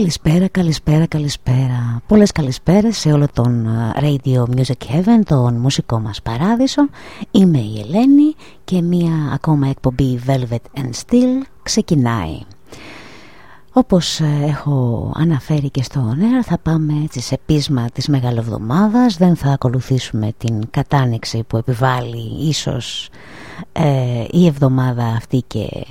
Καλησπέρα, καλησπέρα, καλησπέρα. Πολλές καλησπέρες σε όλο τον ε, Radio Music Heaven, τον μουσικό μας παράδεισο. Είμαι η Ελένη και μία ακόμα εκπομπή Velvet and Steel ξεκινάει. Όπως ε, έχω αναφέρει και στο νέα θα πάμε έτσι σε πείσμα της Μεγαλοβδομάδας. Δεν θα ακολουθήσουμε την κατάνοιξη που επιβάλλει ίσως ε, η εβδομάδα αυτή και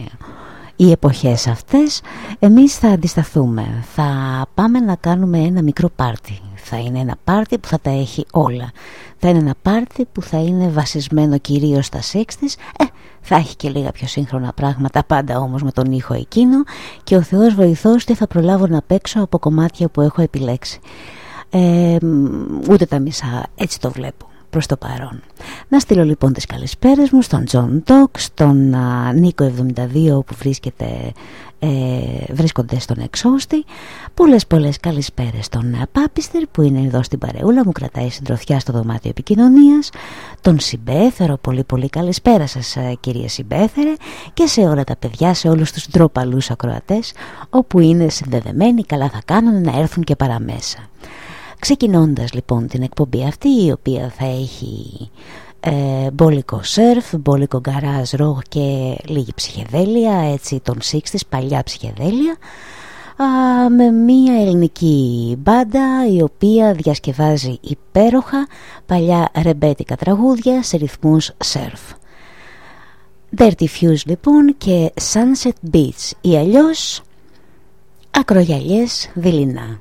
οι εποχές αυτές εμείς θα αντισταθούμε. Θα πάμε να κάνουμε ένα μικρό πάρτι. Θα είναι ένα πάρτι που θα τα έχει όλα. Θα είναι ένα πάρτι που θα είναι βασισμένο κυρίως στα 60's ε, θα έχει και λίγα πιο σύγχρονα πράγματα πάντα όμως με τον ήχο εκείνο. Και ο Θεός βοηθός τι θα προλάβω να παίξω από κομμάτια που έχω επιλέξει. Ε, ούτε τα μισά. Έτσι το βλέπω προς το παρόν. Να στείλω λοιπόν τις καλησπέρες μου στον John Doc, στον Νίκο 72 που βρίσκεται, ε, βρίσκονται στον εξώστη. Πολλές πολλές καλησπέρες στον Πάπιστερ που είναι εδώ στην παρεούλα μου, κρατάει συντροφιά στο δωμάτιο επικοινωνίας. Τον Συμπέθερο, πολύ πολύ καλησπέρα σας κυρία Συμπέθερε και σε όλα τα παιδιά, σε όλους τους ντροπαλούς ακροατές όπου είναι συνδεδεμένοι καλά θα κάνουν να έρθουν και παραμέσα. Ξεκινώντας λοιπόν την εκπομπή αυτή η οποία θα έχει ε, μπόλικο σερφ, μπόλικο γκαράζ, ρογ και λίγη ψυχεδέλεια, έτσι των 60's, παλιά ψυχεδέλεια με μια ελληνική μπάντα η οποία διασκευάζει υπέροχα παλιά ρεμπέτικα τραγούδια σε ρυθμούς σερφ. Dirty Fuse λοιπόν και Sunset Beach ή αλλιώς ακρογιαλιές δειλινά.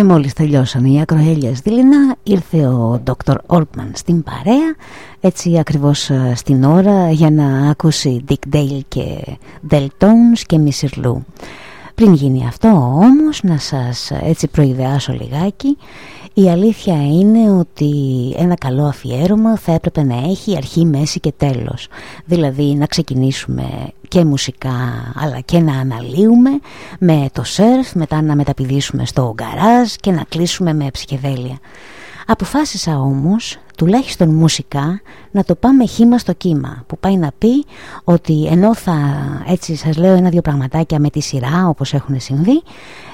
Και μόλις τελειώσαν οι ακροέλειες δειλινά ήρθε ο Dr. Ortman στην παρέα έτσι ακριβώς ε, στην ώρα για να ακούσει Dick Dale και Del Tones και Mr. Lou. Πριν γίνει αυτό όμως να σας ε, έτσι προειδεάσω λιγάκι η αλήθεια είναι ότι ένα καλό αφιέρωμα θα έπρεπε να έχει αρχή, μέση και τέλος. Δηλαδή να ξεκινήσουμε και μουσικά αλλά και να αναλύουμε με το σερφ, μετά να μεταπηδήσουμε στο γκαράζ και να κλείσουμε με ψυχεδέλεια. Αποφάσισα όμως, τουλάχιστον μουσικά, να το πάμε χήμα στο κύμα που πάει να πει ότι ενώ θα έτσι σας λέω ένα-δυο πραγματάκια με τη σειρά όπως έχουν συμβεί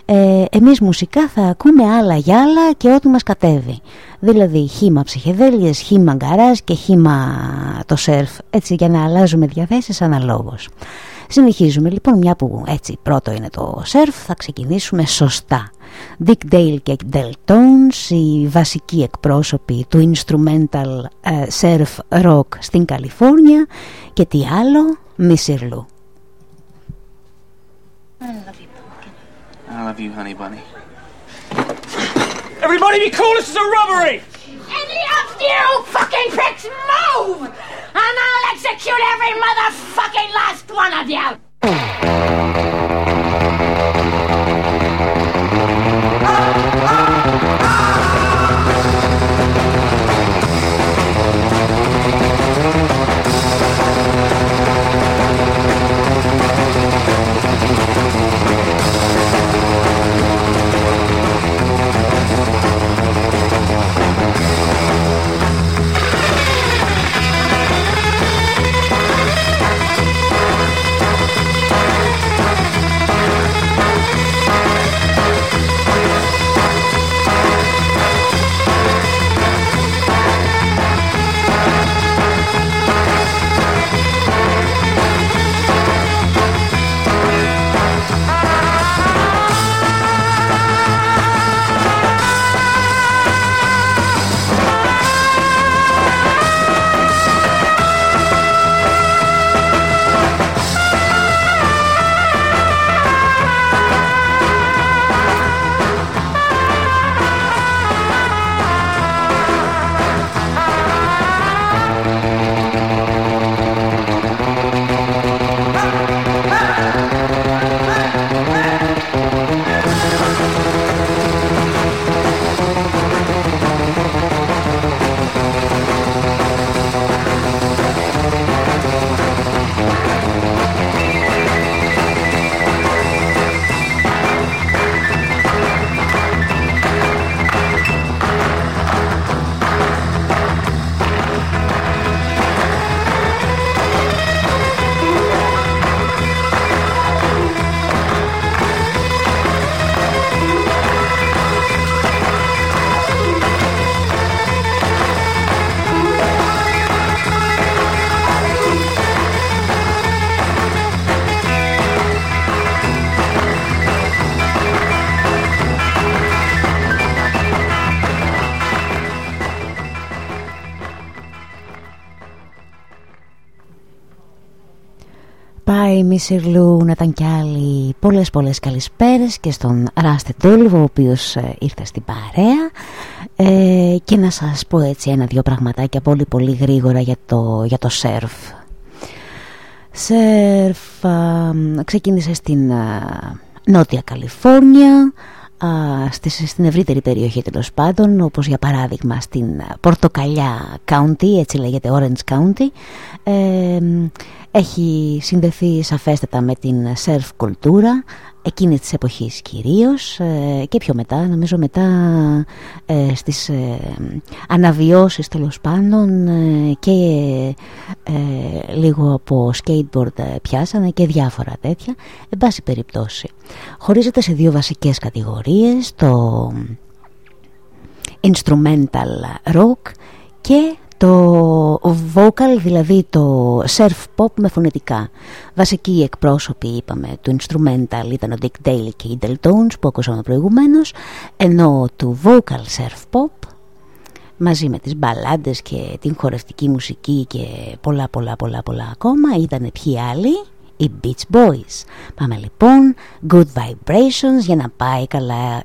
ε, εμείς μουσικά θα ακούμε άλλα για άλλα και ό,τι μας κατέβει. Δηλαδή χήμα ψυχεδέλειες, χήμα γκαράζ και χήμα το σερφ έτσι για να αλλάζουμε διαθέσεις αναλόγως. Συνεχίζουμε λοιπόν μια που έτσι πρώτο είναι το σερφ θα ξεκινήσουμε σωστά Dick Dale και Del Tones, οι βασικοί εκπρόσωποι του instrumental uh, surf rock στην Καλιφόρνια και τι άλλο, Missy Lou. I love you, I love you, honey bunny. Everybody be cool, this is a robbery! Any of you fucking pricks move! And I'll execute every motherfucking last one of you! Η Μισηρλού να ήταν κι άλλοι πολλές πολλές καλησπέρες και στον Ράστε Τόλβο ο οποίος ε, ήρθε στην παρέα ε, και να σας πω έτσι ένα-δυο πραγματάκια πολύ πολύ γρήγορα για το, για το σερφ. Σερφ ξεκίνησε στην Νότια Καλιφόρνια α, στην ευρύτερη περιοχή τέλος πάντων όπως για παράδειγμα στην Πορτοκαλιά County έτσι λέγεται Orange County ε, έχει συνδεθεί σαφέστατα με την σερφ κουλτούρα εκείνης της εποχής κυρίως ε, και πιο μετά νομίζω μετά ε, στις ε, αναβιώσεις τέλος πάντων και λίγο από skateboard πιάσανε και διάφορα τέτοια. Εν πάση περιπτώσει χωρίζεται σε δύο βασικές κατηγορίες το instrumental rock και το vocal, δηλαδή το surf pop με φωνητικά. Βασικοί εκπρόσωποι, είπαμε, του instrumental ήταν ο Dick Dale και οι Deltones που ακούσαμε προηγουμένως, ενώ του vocal surf pop, μαζί με τις μπαλάντες και την χορευτική μουσική και πολλά πολλά πολλά πολλά ακόμα, ήταν ποιοι άλλοι, οι Beach Boys. Πάμε λοιπόν, Good Vibrations για να πάει καλά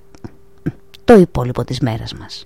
το υπόλοιπο της μέρας μας.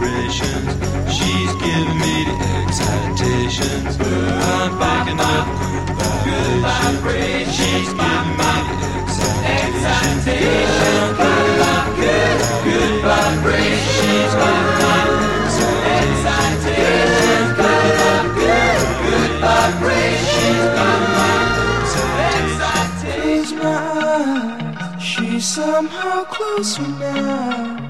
vibrations. She's giving me the excitations. I'm picking up good vibrations. She's giving me the excitations. Good, excitations. Good, good, she's somehow closer now.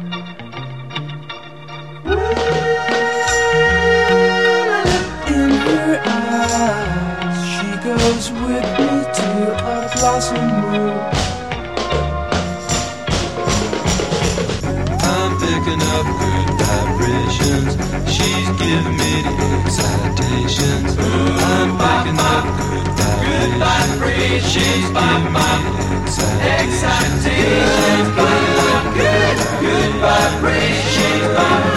She's by my excitation by my good good vibration.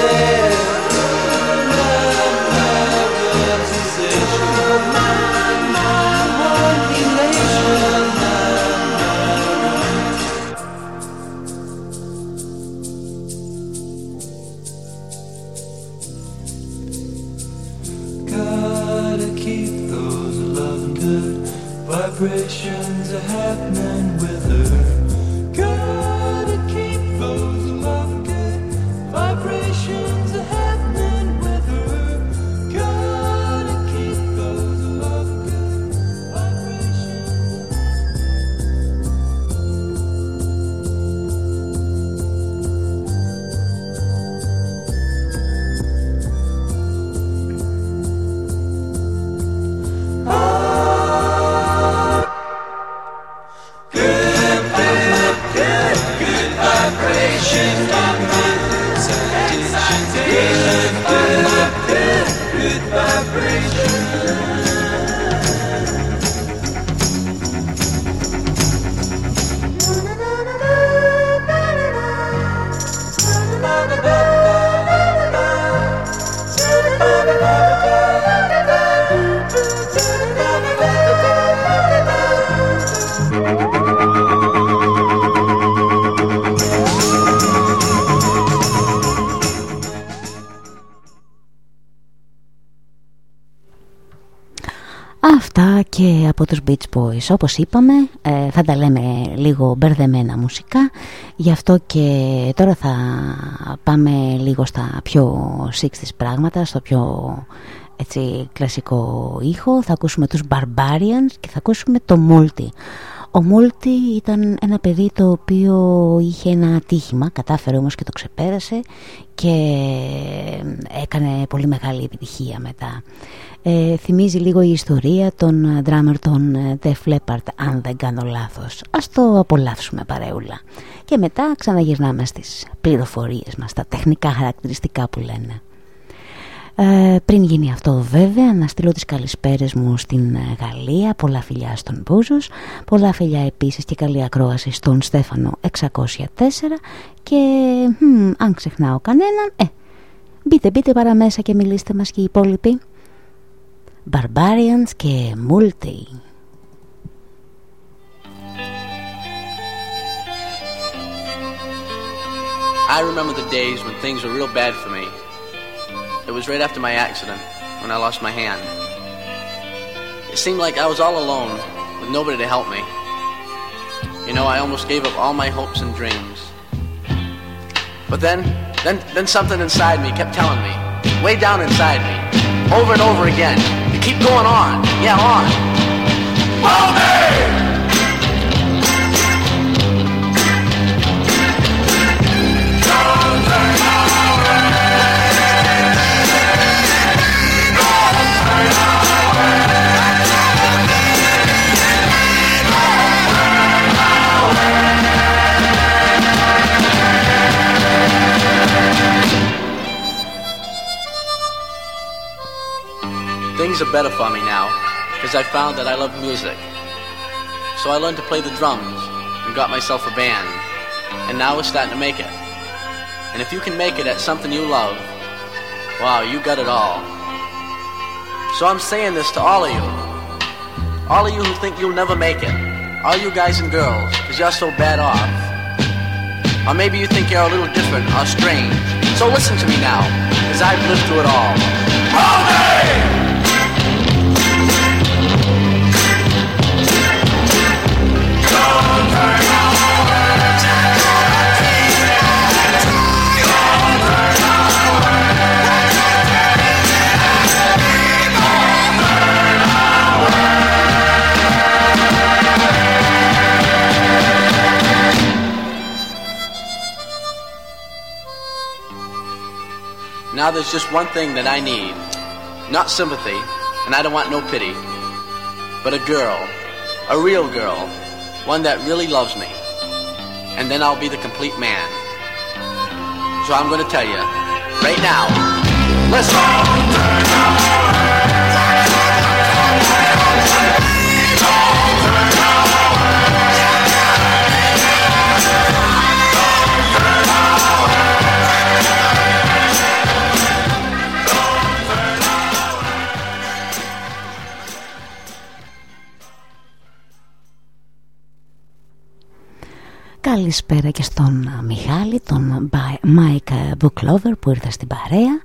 até Beach Boys. Όπως είπαμε ε, θα τα λέμε λίγο μπερδεμένα μουσικά. Γι' αυτό και τώρα θα πάμε λίγο στα πιο 60's πράγματα Στο πιο έτσι, κλασικό ήχο. Θα ακούσουμε τους Barbarians και θα ακούσουμε το Multi ο Μούλτι ήταν ένα παιδί το οποίο είχε ένα ατύχημα, κατάφερε όμως και το ξεπέρασε και έκανε πολύ μεγάλη επιτυχία μετά. Ε, θυμίζει λίγο η ιστορία των drummer των Def Leppard, αν δεν κάνω λάθος. Ας το απολαύσουμε παρεούλα. Και μετά ξαναγυρνάμε στις πληροφορίες μας, τα τεχνικά χαρακτηριστικά που λένε. Ε, πριν γίνει αυτό βέβαια να στείλω τις καλησπέρες μου στην Γαλλία. Πολλά φιλιά στον Μπούζος. Πολλά φιλιά επίσης και καλή ακρόαση στον Στέφανο 604 και μ, αν ξεχνάω κανέναν ε, μπείτε μπείτε παραμέσα και μιλήστε μας και οι υπόλοιποι. Barbarians και Multi. I remember the days when things were real bad for me. It was right after my accident, when I lost my hand. It seemed like I was all alone, with nobody to help me. You know, I almost gave up all my hopes and dreams. But then, then, then something inside me kept telling me, way down inside me, over and over again, to keep going on. Yeah, on. Baldy! Things are better for me now because I found that I love music. So I learned to play the drums and got myself a band. And now we're starting to make it. And if you can make it at something you love, wow, you got it all. So I'm saying this to all of you. All of you who think you'll never make it. All you guys and girls, because you're so bad off. Or maybe you think you're a little different or strange. So listen to me now, as I've lived through it all. Baldy! Now there's just one thing that I need. Not sympathy, and I don't want no pity. But a girl. A real girl. One that really loves me. And then I'll be the complete man. So I'm gonna tell you. Right now. Καλησπέρα και στον Μιχάλη, τον Mike Booklover που ήρθε στην παρέα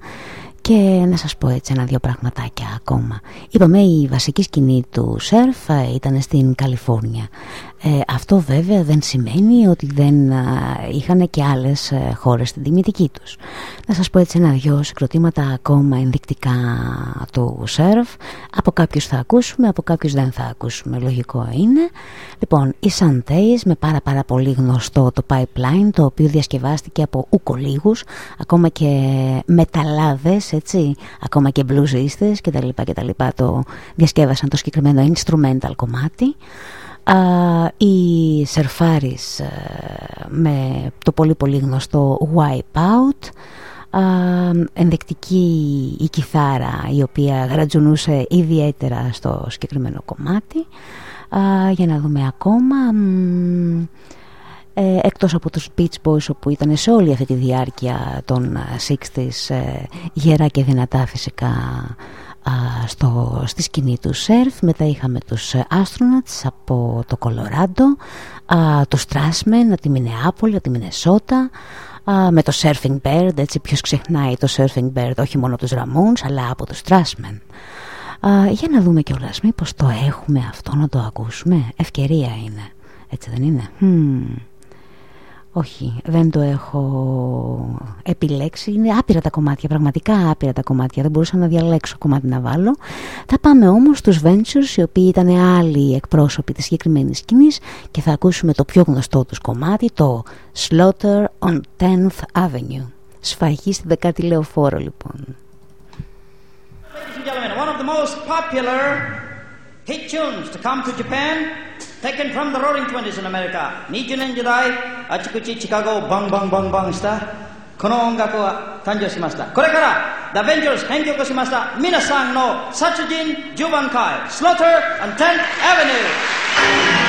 και να σας πω έτσι ένα-δυο πραγματάκια ακόμα. Είπαμε η βασική σκηνή του σερφ ήταν στην Καλιφόρνια. Ε, αυτό βέβαια δεν σημαίνει ότι δεν α, είχαν και άλλες ε, χώρες στην τιμητική τους. Να σας πω έτσι ένα-δυο συγκροτήματα ακόμα ενδεικτικά του σερφ. Από κάποιους θα ακούσουμε, από κάποιους δεν θα ακούσουμε. Λογικό είναι. Λοιπόν, οι Σαντέις με πάρα πάρα πολύ γνωστό το Pipeline, το οποίο διασκευάστηκε από ουκολίγους, ακόμα και μεταλλάδες, έτσι, ακόμα και μπλουζίστες και τα λοιπά και τα λοιπά το διασκεύασαν το συγκεκριμένο instrumental κομμάτι. Uh, οι Σερφάρις uh, με το πολύ πολύ γνωστό Wipeout uh, ενδεικτική η κιθάρα η οποία γρατζουνούσε ιδιαίτερα στο συγκεκριμένο κομμάτι. Για να δούμε ακόμα ε, εκτός από τους Beach Boys όπου ήταν σε όλη αυτή τη διάρκεια των 60s ε, γερά και δυνατά φυσικά στο, στη σκηνή του σερφ μετά είχαμε τους Astronauts από το Κολοράντο τους Trashmen από τη Μινεάπολη, από τη Μινεσότα με το Surfing Bird έτσι ποιος ξεχνάει το Surfing Bird όχι μόνο τους Ramones αλλά από τους Trashmen για να δούμε κιόλας μήπως το έχουμε αυτό να το ακούσουμε. Ευκαιρία είναι. Έτσι δεν είναι; Hmm. Όχι, δεν το έχω επιλέξει. Είναι άπειρα τα κομμάτια, πραγματικά άπειρα τα κομμάτια. Δεν μπορούσα να διαλέξω κομμάτι να βάλω. Θα πάμε όμως στους Ventures, οι οποίοι ήταν άλλοι εκπρόσωποι της συγκεκριμένης σκηνής και θα ακούσουμε το πιο γνωστό τους κομμάτι, το Slaughter on 10th Avenue. Σφαγή στη δεκάτη λεωφόρο λοιπόν. one of the most popular hit tunes to come to Japan taken from the Roaring Twenties in America 20年時代あちこちシカゴをバンバンバンバンしたこの音楽は誕生しましたこれから The Avengers 編曲しました皆さんの殺人10番会 Slaughter and 10th Avenue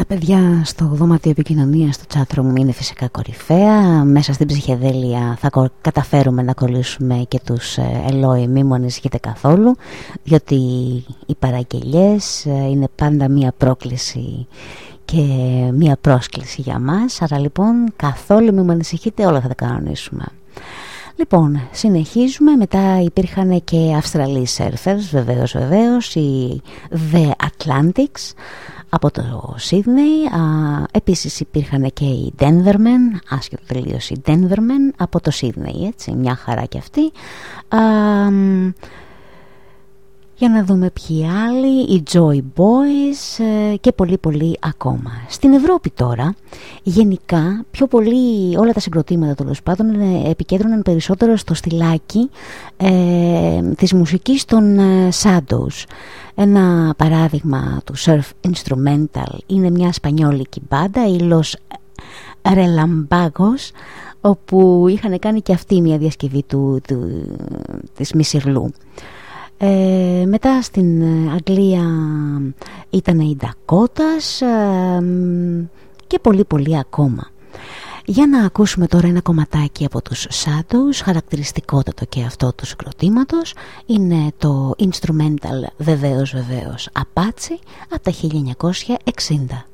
τα παιδιά στο δωμάτιο επικοινωνίας στο chatroom είναι φυσικά κορυφαία. Μέσα στην ψυχεδέλεια θα καταφέρουμε να κολλήσουμε και τους ε, Ελόι μη μου ανησυχείτε καθόλου διότι οι παραγγελίες ε, είναι πάντα μία πρόκληση και μία πρόσκληση για μας άρα λοιπόν καθόλου μη μου ανησυχείτε όλα θα τα κανονίσουμε. Λοιπόν, συνεχίζουμε. Μετά υπήρχαν και Αυστραλοί surfers, βεβαίως, βεβαίως, οι The Atlantics από το Σίδνεϊ. Επίσης υπήρχαν και οι Denvermen, άσχετο τελείως οι Denvermen από το Σίδνεϊ, έτσι, μια χαρά και αυτή. Α, για να δούμε ποιοι άλλοι, οι Joy Boys ε, και πολύ πολύ ακόμα. Στην Ευρώπη τώρα, γενικά, πιο πολύ όλα τα συγκροτήματα τέλος πάντων ε, επικέντρωναν περισσότερο στο στυλάκι ε, της μουσικής των ε, Shadows. Ένα παράδειγμα του surf instrumental είναι μια σπανιόλικη μπάντα, η Los Relambagos, όπου είχαν κάνει και αυτή μια διασκευή του, του, της Μισιρλού. Ε, μετά στην ε, Αγγλία ήταν η Ντακότας ε, και πολύ πολύ ακόμα. Για να ακούσουμε τώρα ένα κομματάκι από τους Shadows, χαρακτηριστικότατο και αυτό του συγκροτήματος, είναι το instrumental βεβαίως βεβαίως Apache από τα 1960.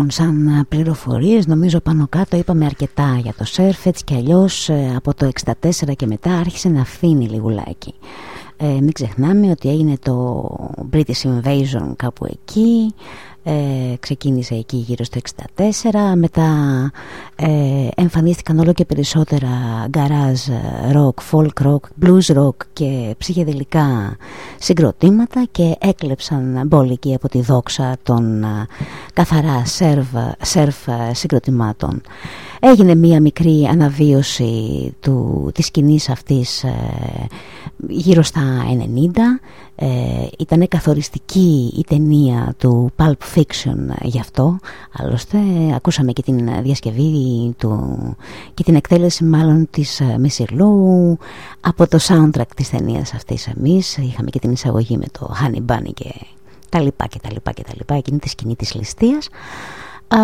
Λοιπόν, σαν πληροφορίες νομίζω πάνω κάτω είπαμε αρκετά για το σερφ έτσι κι αλλιώς ε, από το 64 και μετά άρχισε να αφήνει λιγουλάκι. Ε, μην ξεχνάμε ότι έγινε το British Invasion κάπου εκεί ε, ξεκίνησε εκεί γύρω στο 64 μετά ε, εμφανίστηκαν όλο και περισσότερα garage rock, folk rock, blues rock και ψυχεδελικά συγκροτήματα και έκλεψαν μπόλικοι από τη δόξα των καθαρά surf, surf συγκροτημάτων έγινε μία μικρή αναβίωση του, της σκηνής αυτής ε, γύρω στα 90 ε, ήταν καθοριστική η ταινία του Pulp Fiction γι' αυτό. Άλλωστε ακούσαμε και την διασκευή του και την εκτέλεση μάλλον της ε, Μεσηρλού από το soundtrack της ταινίας αυτής εμείς. Είχαμε και την εισαγωγή με το Honey Bunny και τα λοιπά και τα λοιπά και τα λοιπά εκείνη τη σκηνή της ληστείας Α,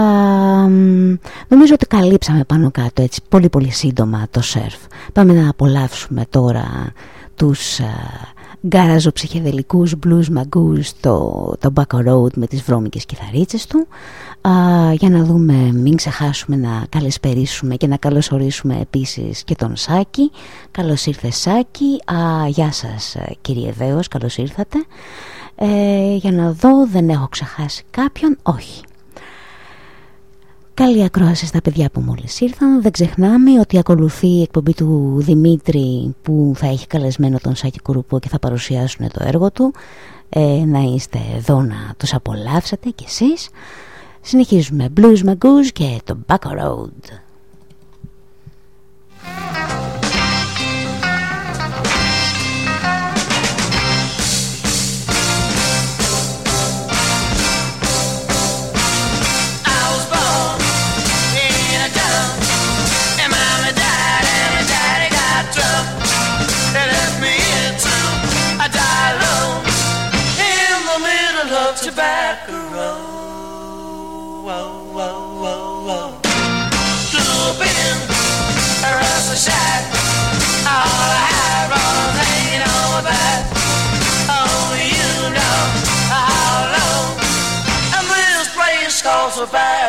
νομίζω ότι καλύψαμε πάνω κάτω έτσι πολύ πολύ σύντομα το σερφ. Πάμε να απολαύσουμε τώρα τους γκάραζο ψυχεδελικούς blues magoos το, το Back Road με τις βρώμικες κιθαρίτσες του. Α, για να δούμε μην ξεχάσουμε να καλεσπερίσουμε και να καλωσορίσουμε επίσης και τον Σάκη. Καλώς ήρθε Σάκη. Α, γεια σας κύριε Δέος καλώς ήρθατε. Ε, για να δω δεν έχω ξεχάσει κάποιον. Όχι Καλή ακρόαση στα παιδιά που μόλις ήρθαν. Δεν ξεχνάμε ότι ακολουθεί η εκπομπή του Δημήτρη που θα έχει καλεσμένο τον Σάκη Κουρουπό και θα παρουσιάσουν το έργο του. Ε, να είστε εδώ να τους απολαύσατε κι εσείς. Συνεχίζουμε Blues Magoos και το Back Road.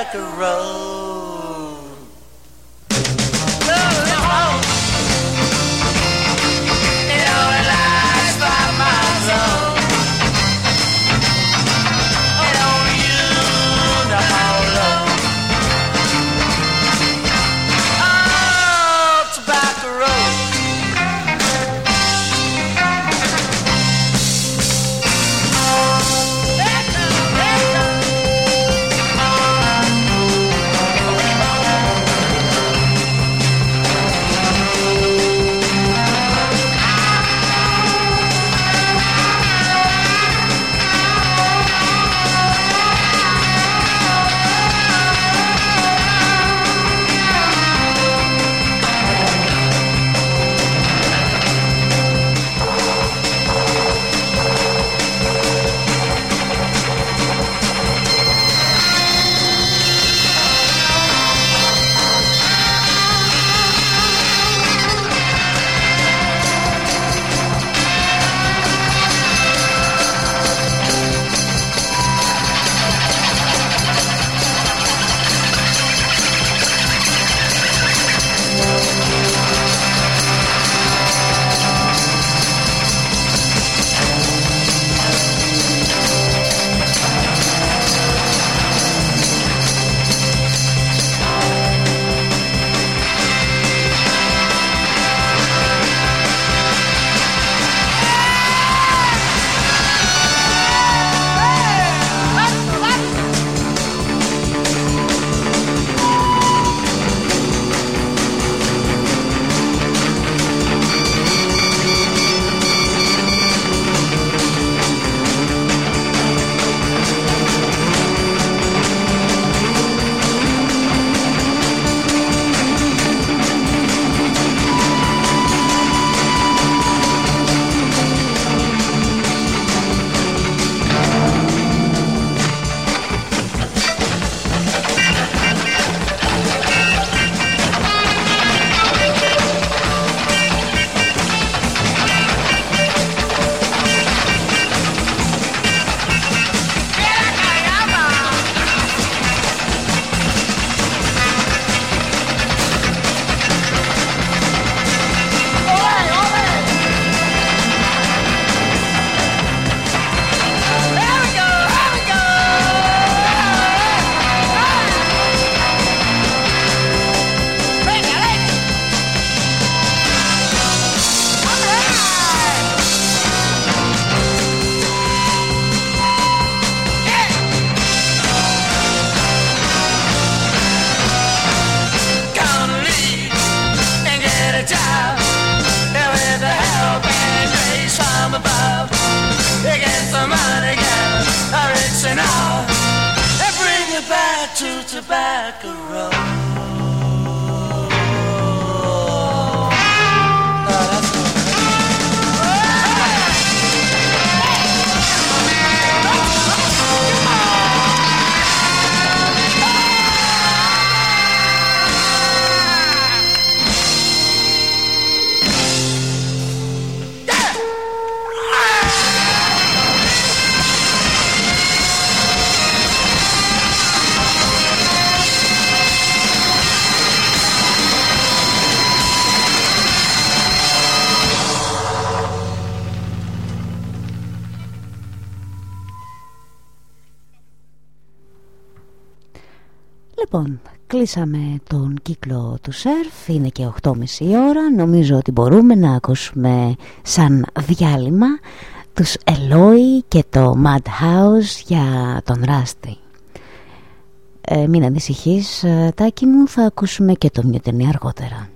like a rose. Κλείσαμε τον κύκλο του σερφ, είναι και 8.30 η ώρα, νομίζω ότι μπορούμε να ακούσουμε σαν διάλειμμα τους Ελόι και το Madhouse για τον Ράστη. Ε, μην ανησυχείς, ε, Τάκη μου, θα ακούσουμε και το Μιουτενή αργότερα.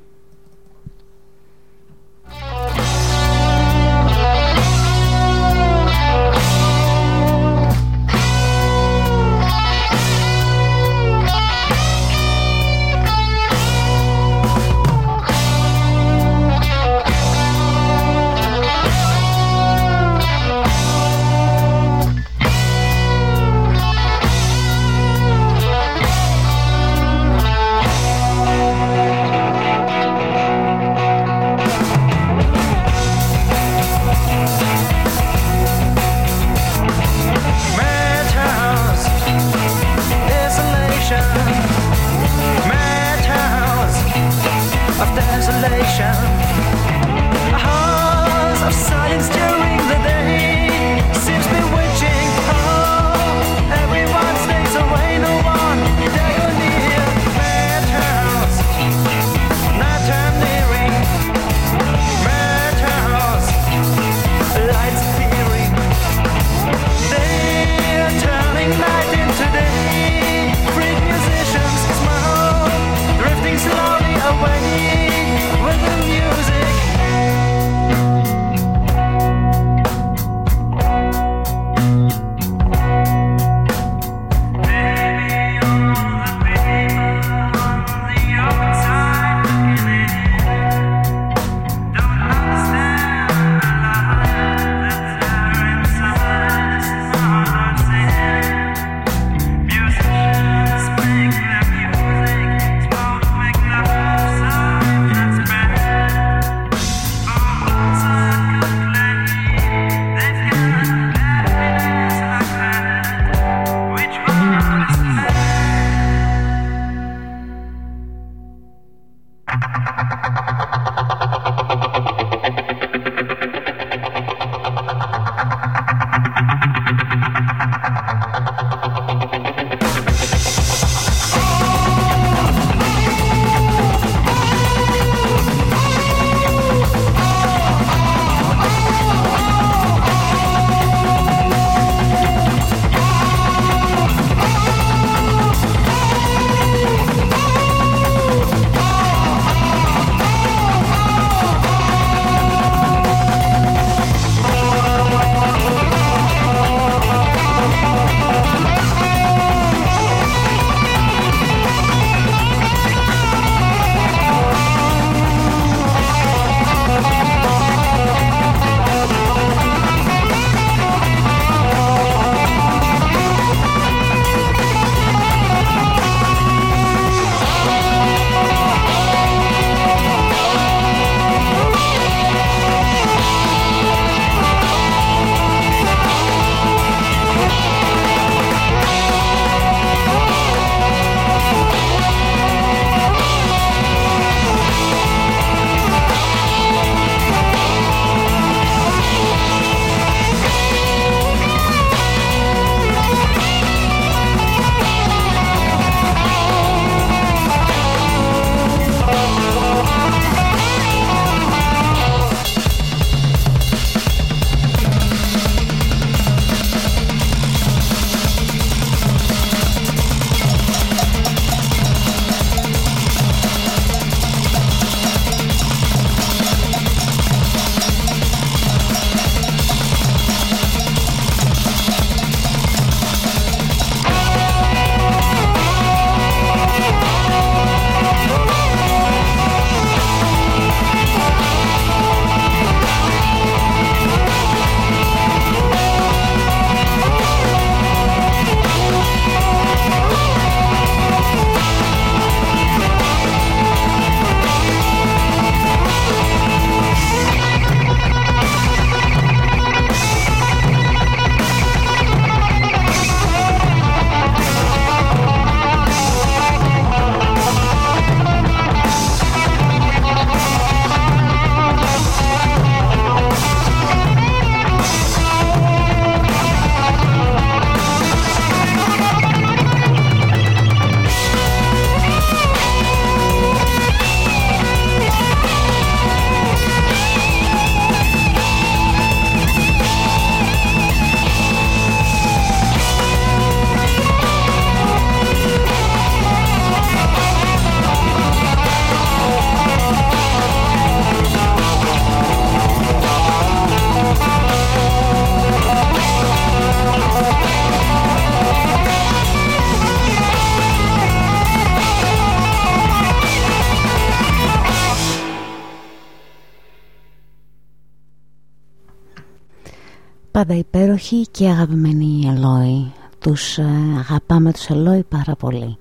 Υπέροχη και αγαπημένη Ελόη. Τους ε, αγαπάμε τους Ελόη πάρα πολύ.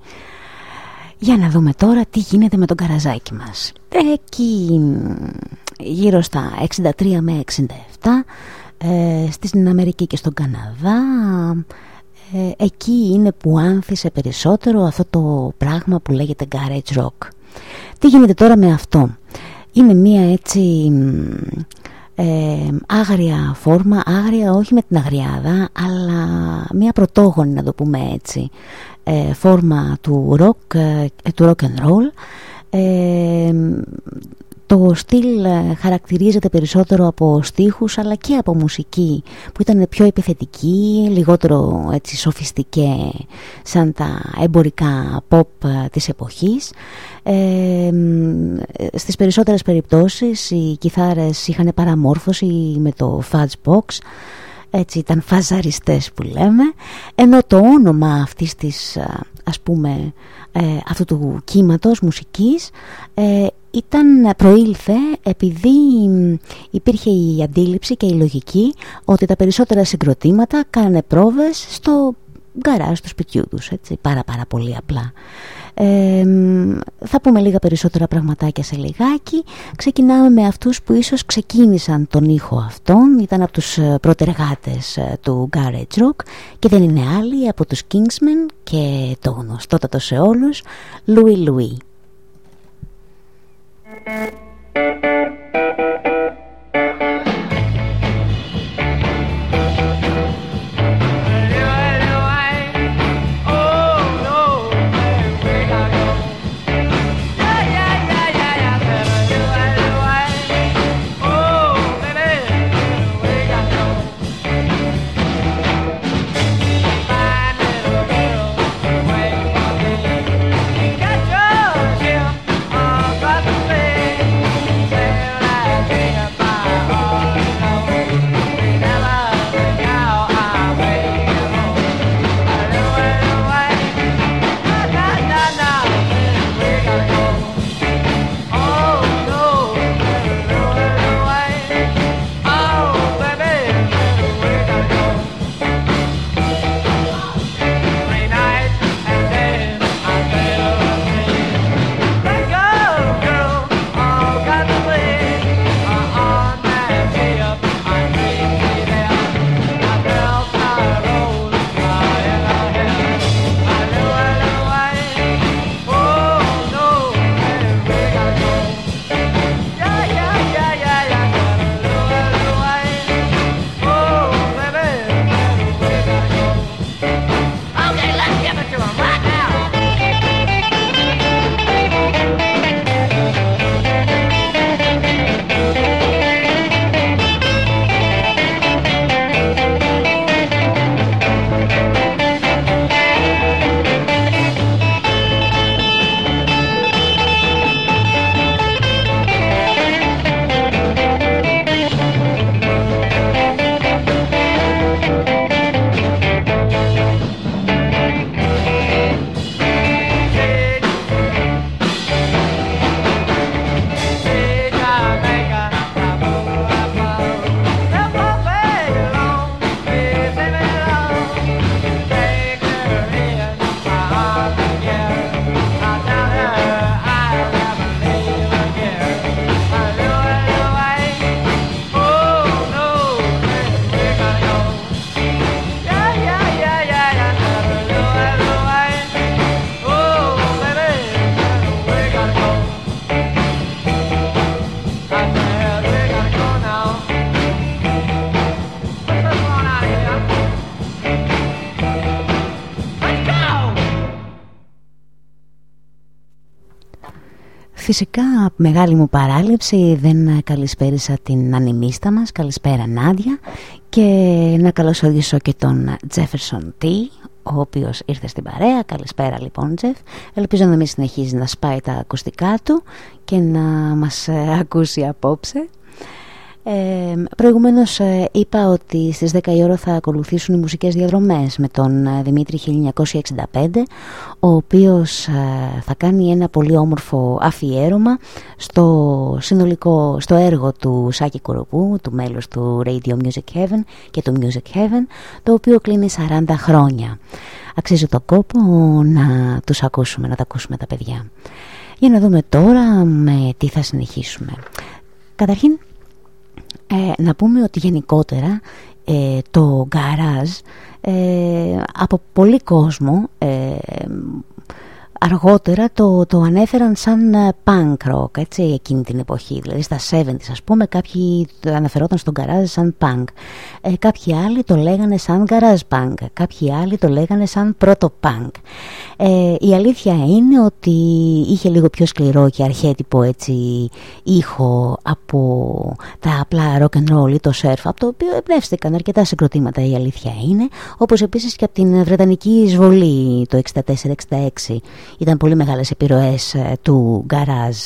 Για να δούμε τώρα τι γίνεται με τον καραζάκι μας. Εκεί γύρω στα 63 με 67 ε, στην Αμερική και στον Καναδά ε, εκεί είναι που άνθησε περισσότερο αυτό το πράγμα που λέγεται garage rock. Τι γίνεται τώρα με αυτό; Είναι μία έτσι ε, άγρια φόρμα, άγρια όχι με την αγριάδα, αλλά μία πρωτόγονη να το πούμε έτσι, ε, φόρμα του rock, ε, του rock and roll. Ε, το στυλ ε, χαρακτηρίζεται περισσότερο από στίχους αλλά και από μουσική που ήταν πιο επιθετική, λιγότερο έτσι σοφιστικέ σαν τα εμπορικά pop ε, της εποχής. Ε, στις περισσότερες περιπτώσεις οι κιθάρες είχαν παραμόρφωση με το fudge box έτσι ήταν φαζαριστές που λέμε ενώ το όνομα αυτής της ε, ας πούμε αυτού του κύματος μουσικής ήταν, προήλθε επειδή υπήρχε η αντίληψη και η λογική ότι τα περισσότερα συγκροτήματα κάνανε πρόβες στο γκαράζ του σπιτιού τους, έτσι, πάρα πάρα πολύ απλά. θα πούμε λίγα περισσότερα πραγματάκια σε λιγάκι. Ξεκινάμε με αυτούς που ίσως ξεκίνησαν τον ήχο αυτόν, ήταν από τους ε, προτεργάτες ε, του Garage Rock και δεν είναι άλλοι από τους Kingsmen και το γνωστότατο σε όλους, Louis Louis. Φυσικά μεγάλη μου παράληψη δεν καλησπέρισα την ανημίστα μας. Καλησπέρα Νάντια. Και να καλωσορίσω και τον Τζέφερσον T Ο οποίος ήρθε στην παρέα. Καλησπέρα λοιπόν Τζεφ. Ελπίζω να μην συνεχίζει να σπάει τα ακουστικά του Και να μας ακούσει απόψε Ε, προηγουμένως ε, είπα ότι στις 10 η ώρα θα ακολουθήσουν οι μουσικές διαδρομές με τον ε, Δημήτρη 1965 ο οποίος ε, θα κάνει ένα πολύ όμορφο αφιέρωμα στο συνολικό, στο έργο του Σάκη Κοροπού, του μέλους του Radio Music Heaven και του Music Heaven το οποίο κλείνει 40 χρόνια. Αξίζει το κόπο να τους ακούσουμε, να τα ακούσουμε τα παιδιά. Για να δούμε τώρα με τι θα συνεχίσουμε. Καταρχήν ε, να πούμε ότι γενικότερα ε, το γκαράζ ε, από πολύ κόσμο ε, αργότερα το, το ανέφεραν σαν ε, punk rock έτσι, εκείνη την εποχή. Δηλαδή στα 70's ας πούμε κάποιοι αναφερόταν στον garage σαν punk. Ε, κάποιοι άλλοι το λέγανε σαν garage punk. Κάποιοι άλλοι το λέγανε σαν πρώτο punk. Ε, η αλήθεια είναι ότι είχε λίγο πιο σκληρό και αρχέτυπο έτσι ήχο από τα απλά rock and roll ή το surf από το οποίο εμπνεύστηκαν αρκετά συγκροτήματα η αλήθεια είναι. Όπως επίσης και από την Βρετανική εισβολή το 64-66 ήταν πολύ μεγάλες επιρροές ε, του γκαράζ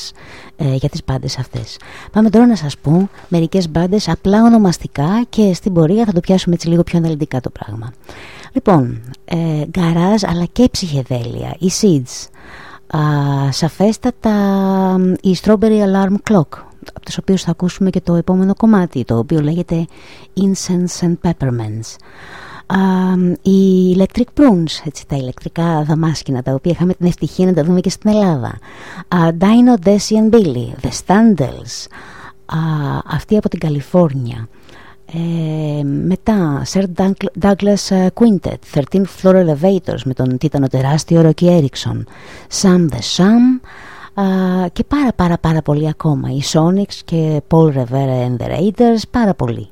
ε, για τις μπάντες αυτές. Πάμε τώρα να σας πω μερικές μπάντες απλά ονομαστικά και στην πορεία θα το πιάσουμε έτσι λίγο πιο αναλυτικά το πράγμα. Λοιπόν, ε, γκαράζ αλλά και ψυχεδέλεια, οι Seeds, α, σαφέστατα η Strawberry Alarm Clock, από τους οποίους θα ακούσουμε και το επόμενο κομμάτι, το οποίο λέγεται Incense and Peppermints οι Electric Prunes, έτσι, τα ηλεκτρικά δαμάσκηνα τα οποία είχαμε την ευτυχία να τα δούμε και στην Ελλάδα. Uh, Dino, Desi and Billy, The Standels uh, αυτή από την Καλιφόρνια. Ε, μετά Sir Douglas ε, Quintet 13 Floor Elevators με τον τίτανο τεράστιο Rocky Erickson. Sam the Sam uh, και πάρα πάρα πάρα πολύ ακόμα. Οι Sonics και Paul Revere and the Raiders πάρα πολύ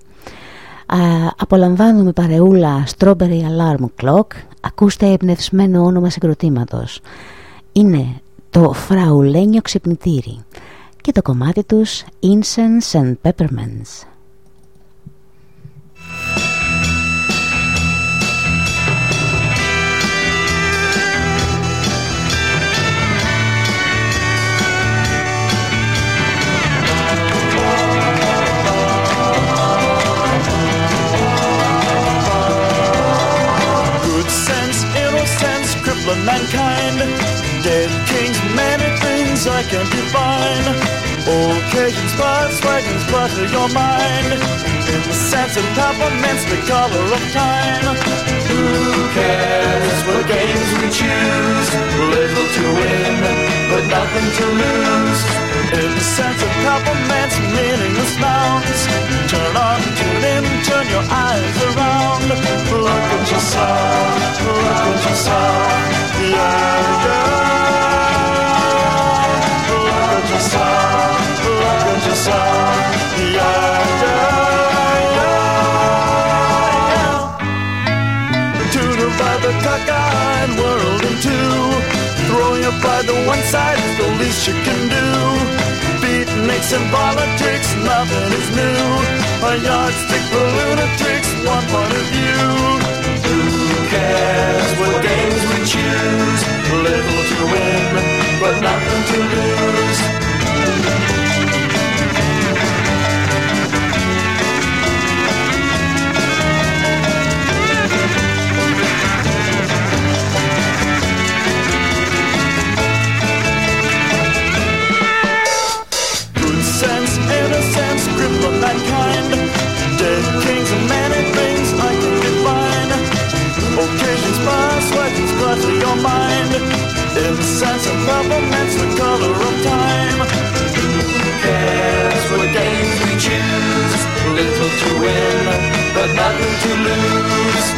απολαμβάνουμε παρεούλα Strawberry Alarm Clock. Ακούστε εμπνευσμένο όνομα συγκροτήματος. Είναι το φραουλένιο ξυπνητήρι και το κομμάτι τους Incense and Peppermints mankind. Dead kings, many things I can define. Occasions, past wagons, butter your mind. In the sense of peppermints, the color of time. Who cares what games we choose? Little to win, but nothing to lose. There's a sense of compliments meaningless nouns. Turn on, tune in, turn your eyes around. Look at yourself, look at yourself, yeah, yeah. Look at yourself, look at yourself, yeah, yeah. Yeah, yeah. To the vibe, you by the one side is the least you can do. Beatniks and politics, nothing is new. A yardstick for lunatics, one point of view Who cares what games we choose? Little to win, but nothing to lose. Your mind. Incense and peppermints, the color of time. Who cares what games we choose? Little to win, but nothing to lose.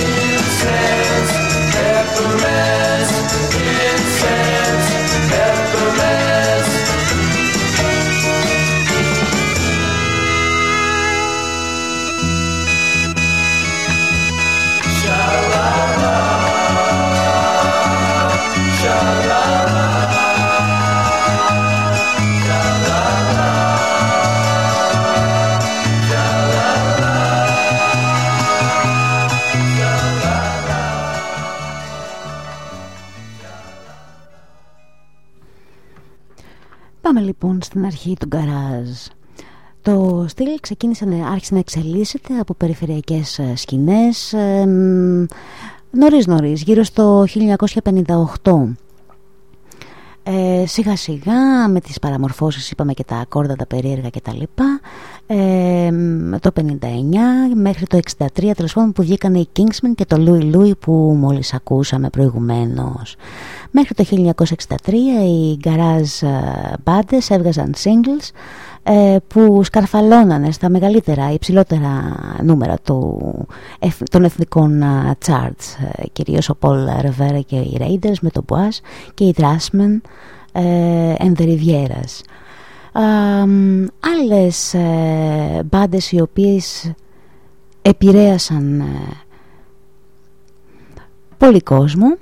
Incense, peppermints, incense, peppermints. Πάμε λοιπόν στην αρχή του γκαράζ. Το στυλ ξεκίνησε, άρχισε να εξελίσσεται από περιφερειακές ε, σκηνές ε, νωρίς νωρίς, γύρω στο 1958. Ε, σιγά σιγά με τις παραμορφώσεις είπαμε και τα ακόρδα τα περίεργα και τα λοιπά. Ε, το 59 μέχρι το 63 τέλος πάντων που βγήκαν οι Kingsmen και το Louis Louis που μόλις ακούσαμε προηγουμένως. Μέχρι το 1963 οι garage μπάντες έβγαζαν singles. ε, που σκαρφαλώνανε στα μεγαλύτερα, υψηλότερα νούμερα του, των εθνικών charts ε, κυρίως ο Paul Revere και οι Raiders με το Boaz και οι Drasmen ε, and the Rivieras άλλες μπάντες οι οποίες επηρέασαν πολύ κόσμο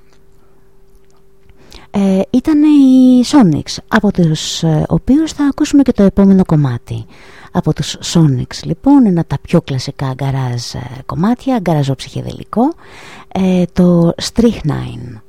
ε, ήταν οι Sonics από τους ε, οποίους θα ακούσουμε και το επόμενο κομμάτι. Από τους Sonics λοιπόν ένα από τα πιο κλασικά γκαράζ ε, κομμάτια γκαραζό ψυχεδελικό ε, το Strychnine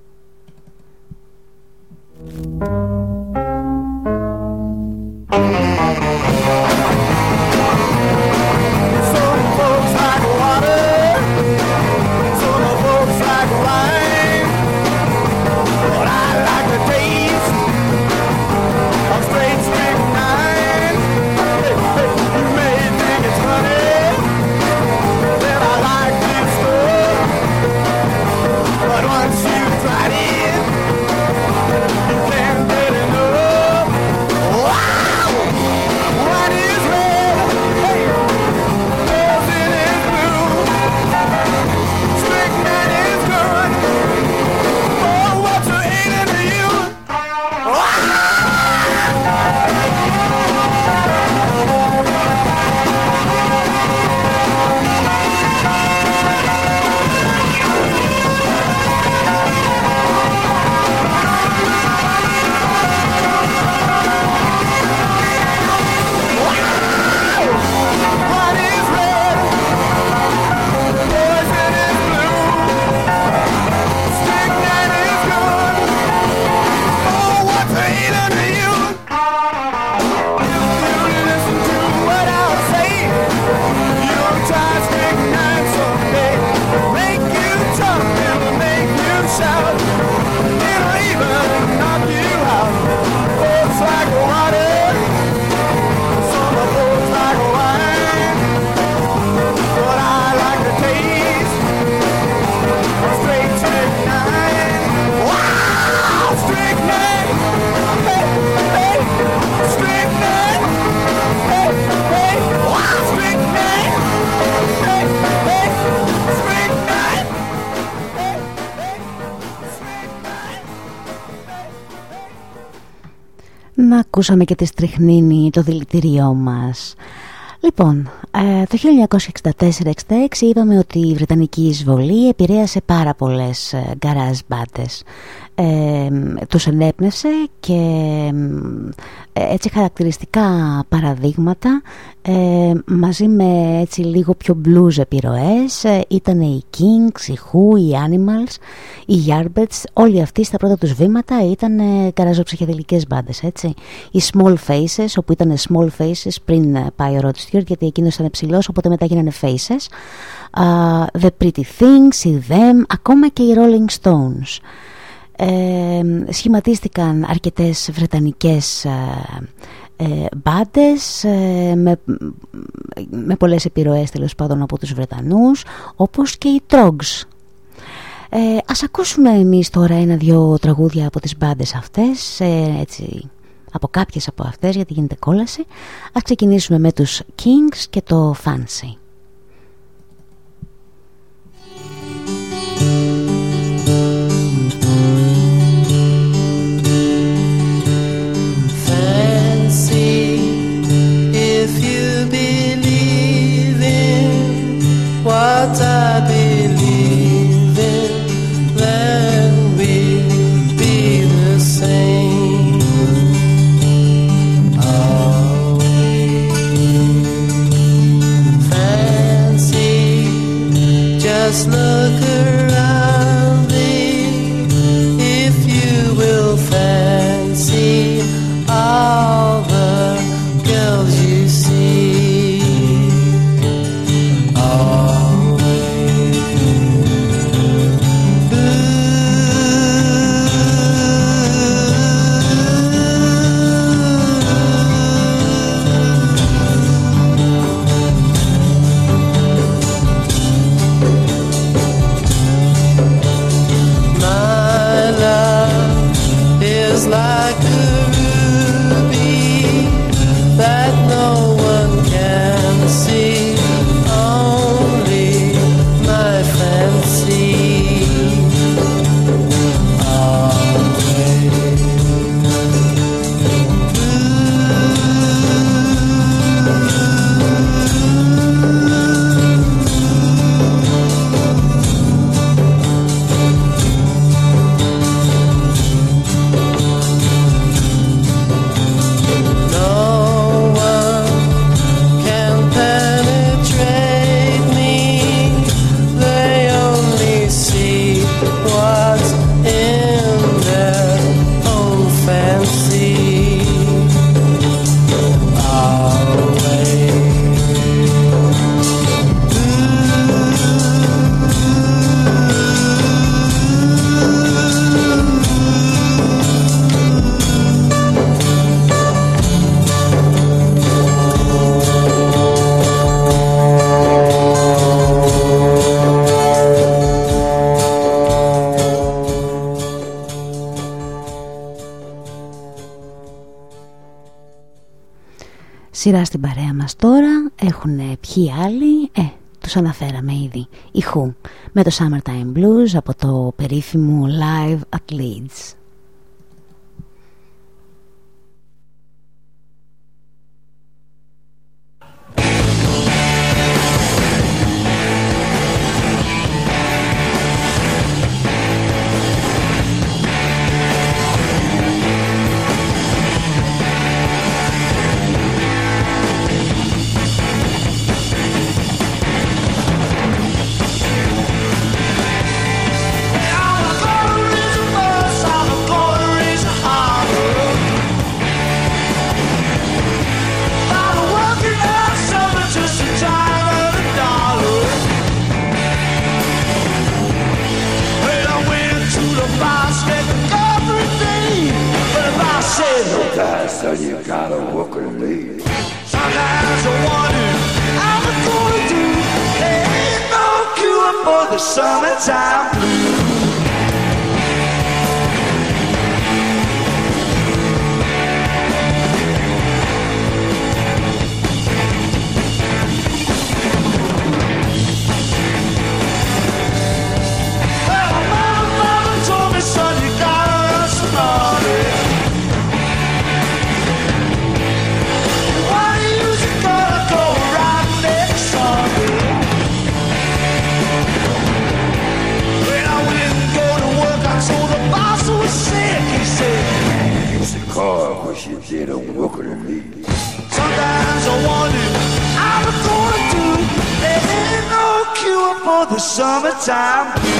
ακούσαμε και τη στριχνίνη το δηλητήριό μας. Λοιπόν, ε, το 1964-66 είπαμε ότι η Βρετανική εισβολή επηρέασε πάρα πολλές γκαράζ μπάτες ε, τους ενέπνευσε και ε, έτσι χαρακτηριστικά παραδείγματα ε, μαζί με έτσι λίγο πιο blues επιρροές ε, ήταν οι Kings, οι Who, οι Animals, οι Yardbirds όλοι αυτοί στα πρώτα τους βήματα ήταν ε, καραζοψυχεδελικές μπάντες έτσι. Οι Small Faces όπου ήταν Small Faces πριν πάει ο Rod Stewart γιατί εκείνος ήταν ψηλός οπότε μετά γίνανε Faces. Uh, The Pretty Things, οι Them ακόμα και οι Rolling Stones ε, σχηματίστηκαν αρκετές βρετανικές ε, ε μπάντες ε, με, με πολλές επιρροές τέλος πάντων από τους Βρετανούς όπως και οι Trogs ε, ας ακούσουμε εμείς τώρα ένα-δυο τραγούδια από τις μπάντες αυτές έτσι, από κάποιες από αυτές γιατί γίνεται κόλαση. Ας ξεκινήσουμε με τους Kings και το Fancy last έχουν ποιοι άλλοι, ε, τους αναφέραμε ήδη. Η Who με το Summertime Blues από το περίφημο Live at Leeds. Gotta walk with me. Sometimes I wonder I'm gonna do. Ain't no cure for the summertime blues. summertime.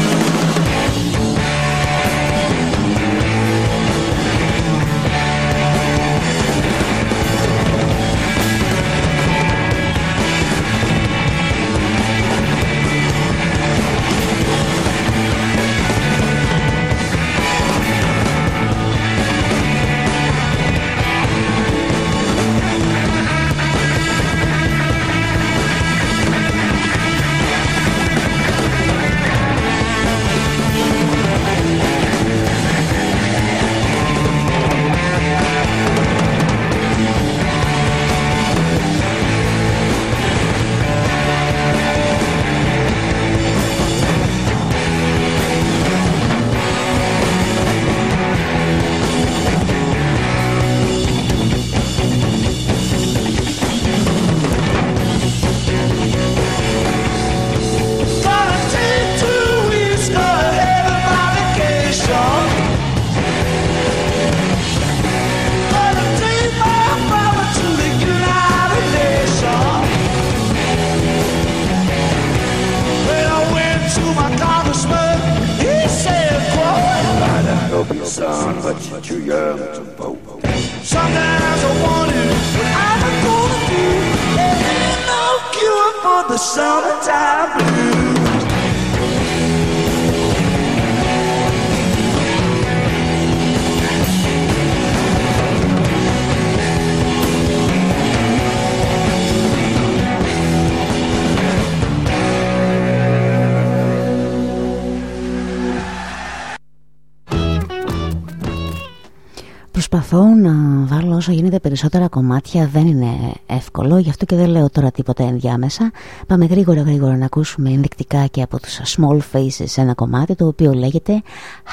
For the summertime όσο γίνεται περισσότερα κομμάτια. Δεν είναι εύκολο Γι' αυτό και δεν λέω τώρα τίποτα ενδιάμεσα. Πάμε γρήγορα γρήγορα να ακούσουμε ενδεικτικά και από τους Small Faces ένα κομμάτι Το οποίο λέγεται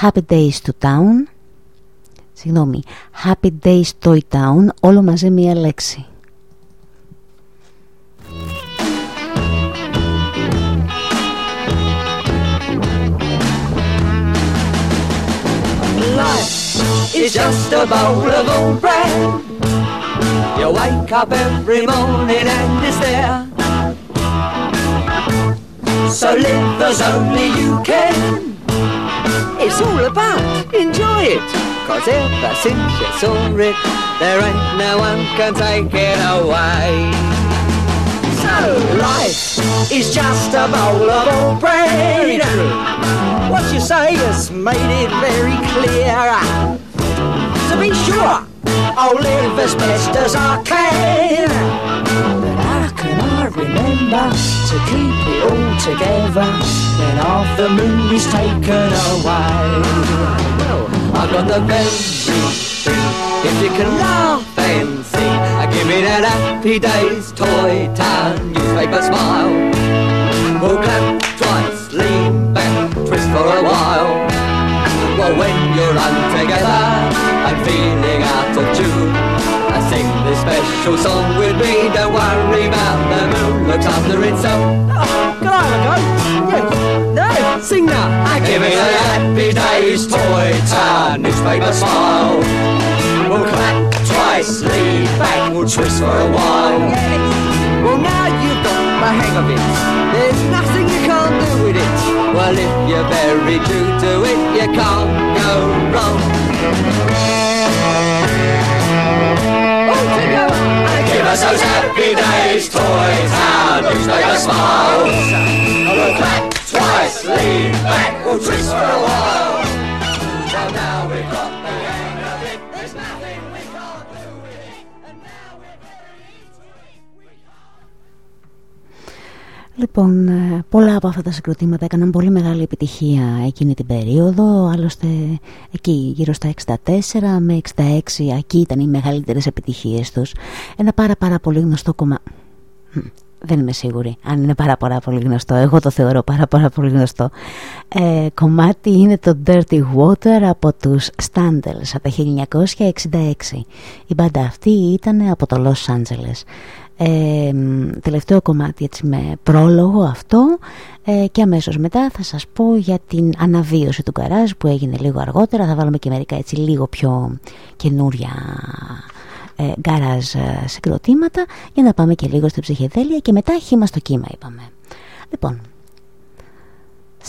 Happy Days to Town. Συγγνώμη Happy Days Toy Town Όλο μαζί μία λέξη is just a bowl of old bread. You wake up every morning and it's there. So live as only you can. It's all about enjoy it. Cause ever since you saw it, there ain't no one can take it away. So life is just a bowl of old bread. What you say has made it very clear to be sure. I'll live as best as I can. But how can I remember to keep it all together when half the moon is taken away? Well, I got the very. If you can laugh and see, I give it that happy days toy town newspaper smile. We'll clap twice, lean back, twist for a while. Well, when you're and feeling out of tune, I sing this special song with me. Don't worry about the moon, looks after itself. Oh, can I have a go? Yes. No, sing now. I give it a happy days toy town newspaper smile. We'll clap twice, lean back, we'll twist for a while. Well, now you've got the hang of it. There's nothing you can't do with it. Well, if you're very true to it, you can't go wrong. Give us those happy days, Toy Town. Look back twice, lean back, or twist for a while. Down, now. Λοιπόν, ε, πολλά από αυτά τα συγκροτήματα έκαναν πολύ μεγάλη επιτυχία εκείνη την περίοδο, άλλωστε εκεί γύρω στα 64 με 66, εκεί ήταν οι μεγαλύτερες επιτυχίες τους. Ένα πάρα πάρα πολύ γνωστό κομμάτι. Δεν είμαι σίγουρη αν είναι πάρα πάρα πολύ γνωστό, εγώ το θεωρώ πάρα πάρα πολύ γνωστό. Ε, κομμάτι είναι το Dirty Water από τους Standels από τα 1966. Η μπάντα αυτή ήταν από το Los Angeles. Ε, τελευταίο κομμάτι έτσι με πρόλογο αυτό. Ε, και αμέσως μετά θα σας πω για την αναβίωση του καράζ που έγινε λίγο αργότερα. Θα βάλουμε και μερικά έτσι λίγο πιο καινούρια ε, γκαράζ ε, συγκροτήματα για να πάμε και λίγο στην ψυχεδέλεια και μετά χήμα στο κύμα είπαμε. Λοιπόν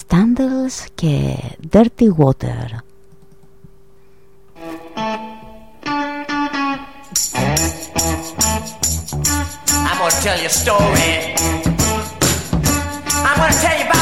Standals και Dirty Water I'm gonna tell you a story. I'm gonna tell you about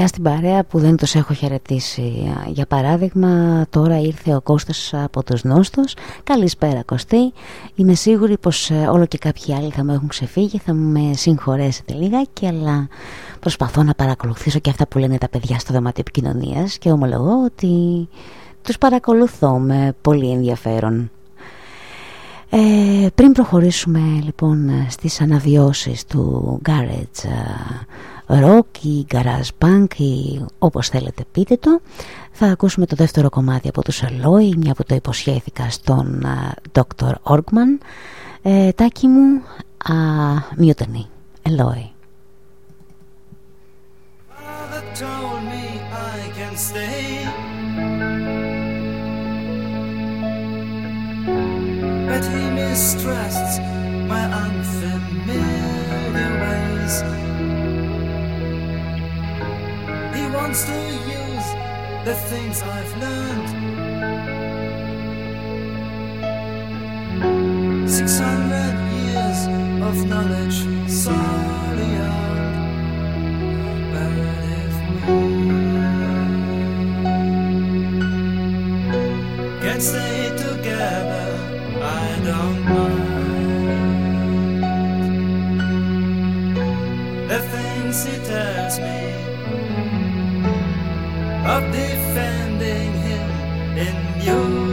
παιδιά στην παρέα που δεν τους έχω χαιρετήσει. Για παράδειγμα, τώρα ήρθε ο Κώστας από τους Νόστος. Καλησπέρα Κωστή. Είμαι σίγουρη πως ε, όλο και κάποιοι άλλοι θα μου έχουν ξεφύγει, θα με συγχωρέσετε λιγάκι, αλλά προσπαθώ να παρακολουθήσω και αυτά που λένε τα παιδιά στο δωμάτιο επικοινωνίας και ομολογώ ότι τους παρακολουθώ με πολύ ενδιαφέρον. Ε, πριν προχωρήσουμε λοιπόν στις αναβιώσεις του garage rock ή garage punk ή όπως θέλετε πείτε το. Θα ακούσουμε το δεύτερο κομμάτι από τους Alloy μια που το υποσχέθηκα στον Dr. Orgman. Ε, τάκι μου uh, Mutiny Alloy but he mistrusts my unfamiliar ways. Wants to use the things I've learned. Six hundred years of knowledge, sorry, but if we can stay together. I don't mind the things he tells me of defending him in mutiny.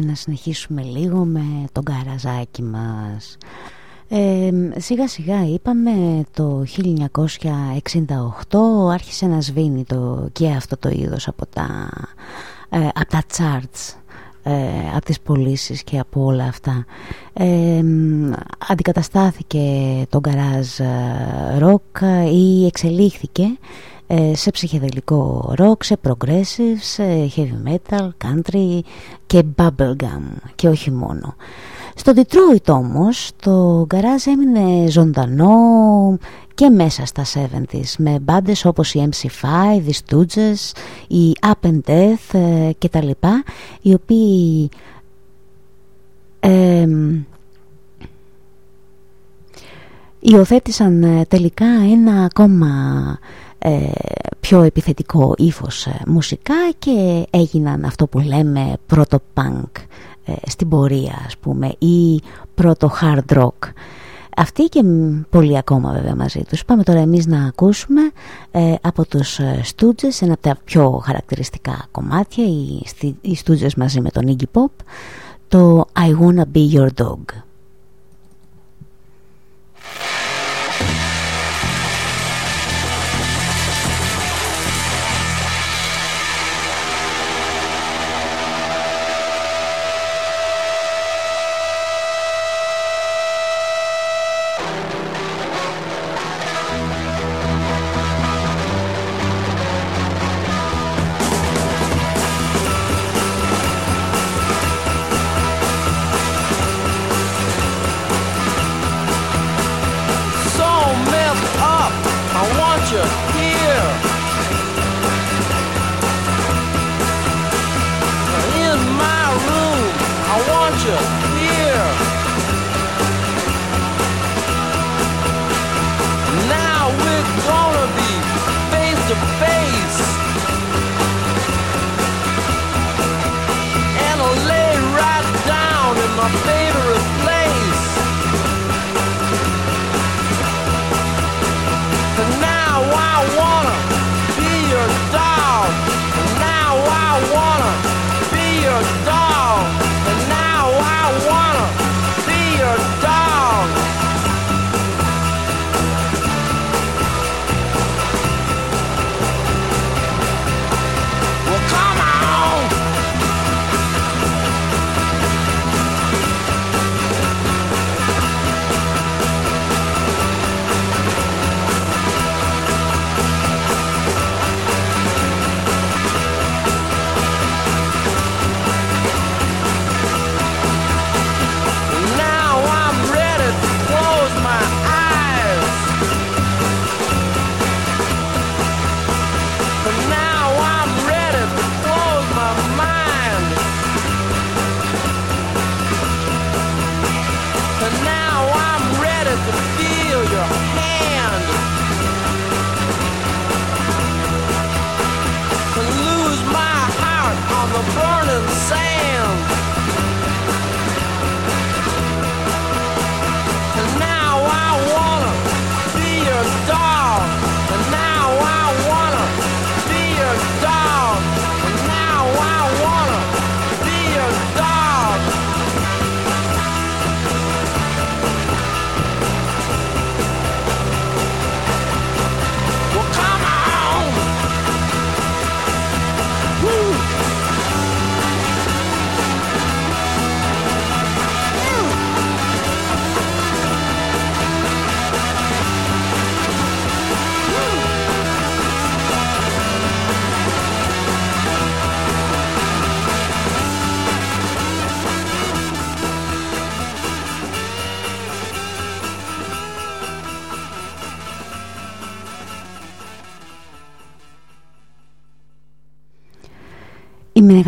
Και να συνεχίσουμε λίγο με τον καραζάκι μας. Ε, σιγά σιγά είπαμε το 1968 άρχισε να σβήνει το, και αυτό το είδος από τα, ε, από τα charts ε, από τις πωλήσεις και από όλα αυτά ε, αντικαταστάθηκε το γκαράζ ροκ ή εξελίχθηκε σε ψυχεδελικό rock, σε progressive, σε heavy metal, country και bubblegum και όχι μόνο. Στο Detroit όμως το γκαράζ έμεινε ζωντανό και μέσα στα 70's με μπάντες όπως η MC5, οι Stooges, η Up and Death ε, και τα λοιπά οι οποίοι ε, υιοθέτησαν ε, τελικά ένα ακόμα ε, πιο επιθετικό ύφος ε, μουσικά και έγιναν αυτό που λέμε πρώτο punk ε, στην πορεία ας πούμε ή πρώτο hard rock. Αυτοί και πολλοί ακόμα βέβαια μαζί τους. Πάμε τώρα εμείς να ακούσουμε ε, από τους Stooges ένα από τα πιο χαρακτηριστικά κομμάτια οι, οι Stooges μαζί με τον Iggy Pop το I Wanna Be Your Dog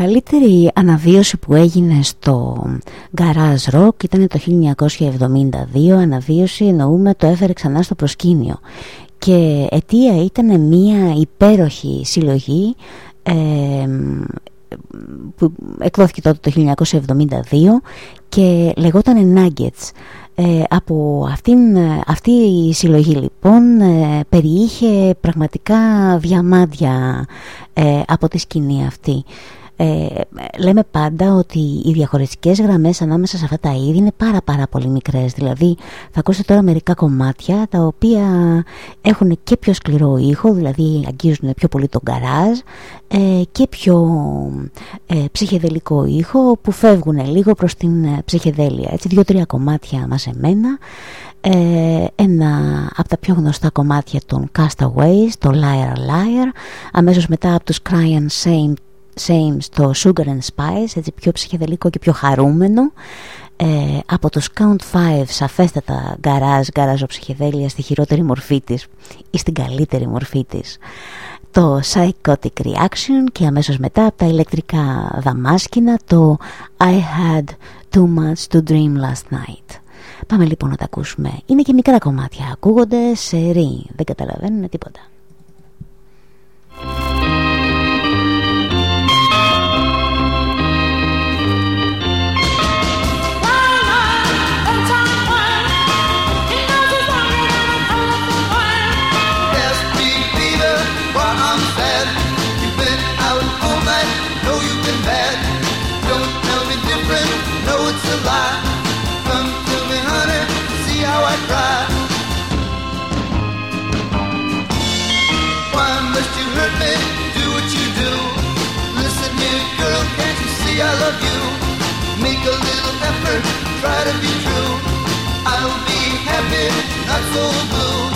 μεγαλύτερη αναβίωση που έγινε στο Garage Rock ήταν το 1972 αναβίωση εννοούμε το έφερε ξανά στο προσκήνιο. Και αιτία ήταν μια υπέροχη συλλογή ε, που εκδόθηκε τότε το 1972 και λεγόταν Nuggets. Ε, από αυτήν, αυτή η συλλογή λοιπόν ε, περιείχε πραγματικά διαμάντια ε, από τη σκηνή αυτή ε, λέμε πάντα ότι οι διαχωριστικές γραμμές ανάμεσα σε αυτά τα είδη είναι πάρα πάρα πολύ μικρές. Δηλαδή θα ακούσετε τώρα μερικά κομμάτια τα οποία έχουν και πιο σκληρό ήχο δηλαδή αγγίζουν πιο πολύ τον καράζ ε, και πιο ε, ψυχεδελικό ήχο που φεύγουν λίγο προς την ε, ψυχεδέλεια. Έτσι δύο-τρία κομμάτια μαζεμένα ε, ένα από τα πιο γνωστά κομμάτια των Castaways, το Liar Liar αμέσως μετά από τους Cry and Shame Same στο Sugar and Spice, έτσι πιο ψυχεδελικό και πιο χαρούμενο. Ε, από το Count 5 σαφέστατα γκαράζ, γκαράζο ψυχεδέλεια στη χειρότερη μορφή της ή στην καλύτερη μορφή της. Το Psychotic Reaction και αμέσως μετά από τα ηλεκτρικά δαμάσκηνα το I had too much to dream last night. Πάμε λοιπόν να τα ακούσουμε. Είναι και μικρά κομμάτια, ακούγονται σε ρί, δεν καταλαβαίνουν τίποτα. Try to be true. I'll be happy, not so blue.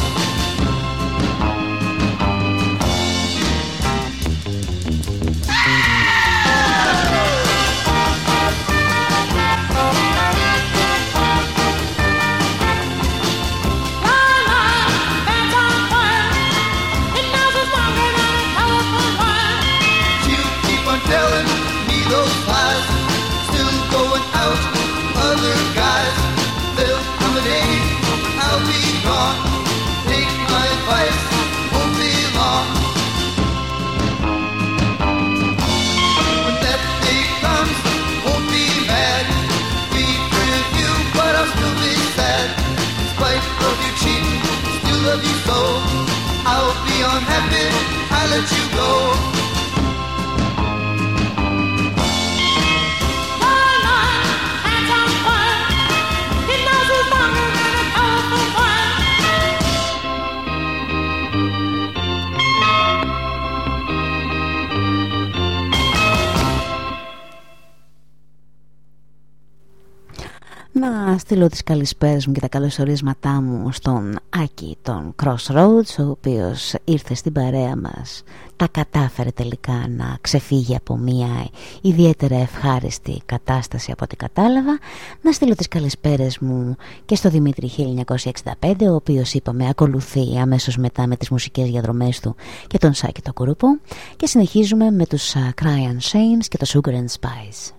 Να στείλω τις καλησπέρες μου και τα καλωσορίσματά μου στον Άκη των Crossroads ο οποίος ήρθε στην παρέα μας. Τα κατάφερε τελικά να ξεφύγει από μια ιδιαίτερα ευχάριστη κατάσταση από ό,τι κατάλαβα. Να στείλω τις καλησπέρες μου και στο Δημήτρη 1965 ο οποίος είπαμε ακολουθεί αμέσως μετά με τις μουσικές διαδρομές του και τον Σάκη το Κουρούπο και συνεχίζουμε με τους Cry and Shames και το Sugar and Spice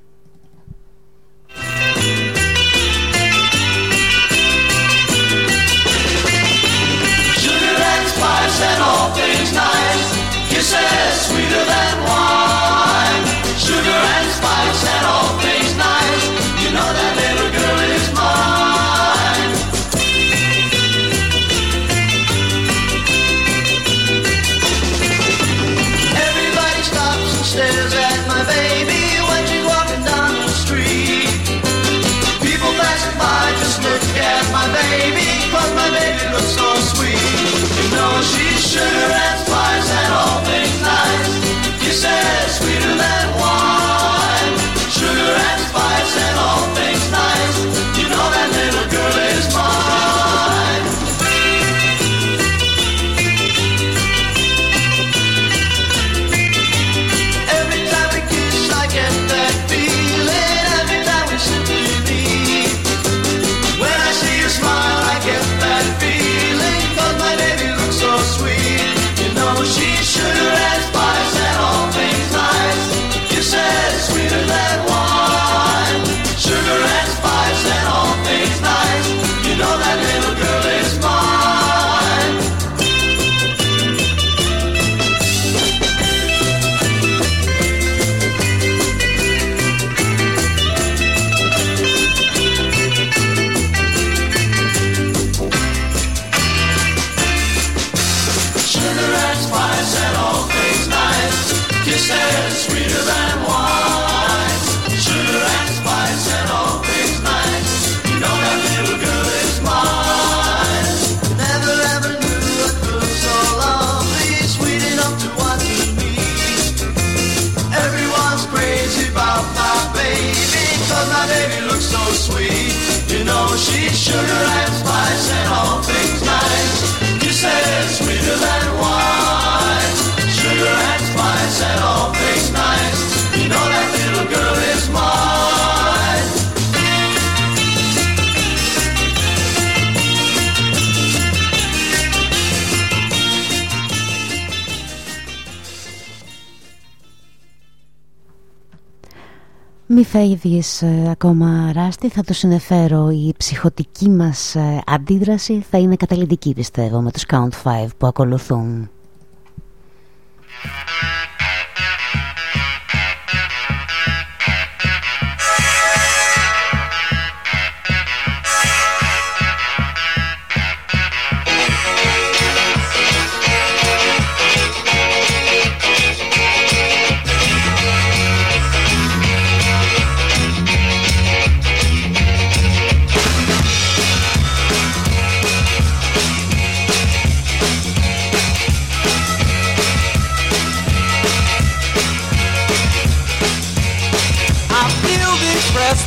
Μη φεύγεις ε, ακόμα Ράστη, θα το συνεφέρω η ψυχοτική μας ε, αντίδραση θα είναι καταλητική πιστεύω με τους Count 5 που ακολουθούν.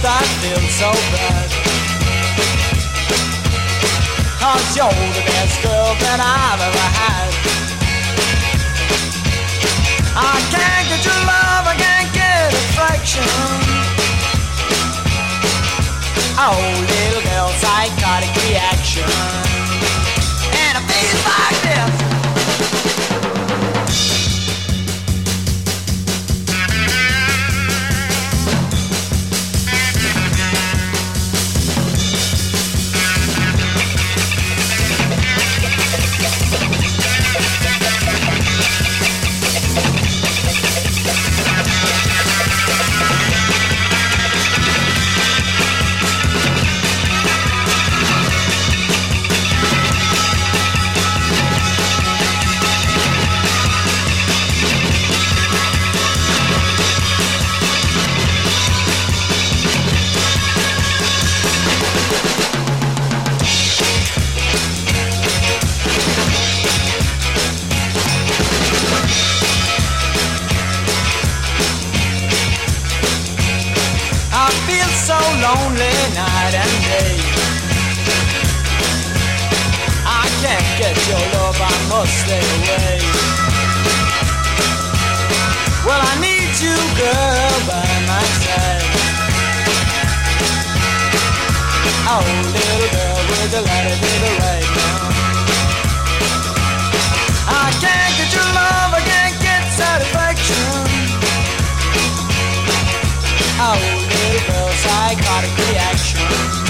I feel so bad. Cause you're the best girl that I've ever had. I can't get your love, I can't get affection. Oh, little girl, psychotic reaction. And it feels like this. Must stay away. Well, I need you, girl, by my side. Oh, little girl with the light of the right now. I can't get your love, I can't get satisfaction. Oh, little girl, psychotic reaction.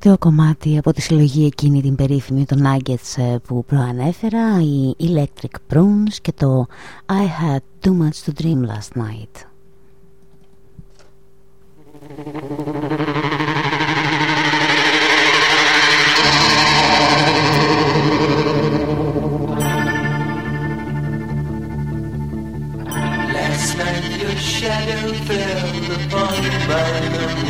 Τελευταίο κομμάτι από τη συλλογή εκείνη την περίφημη των Nuggets ε, που προανέφερα η Electric Prunes και το I had too much to dream last night. Last night your shadow fell upon my lonely room.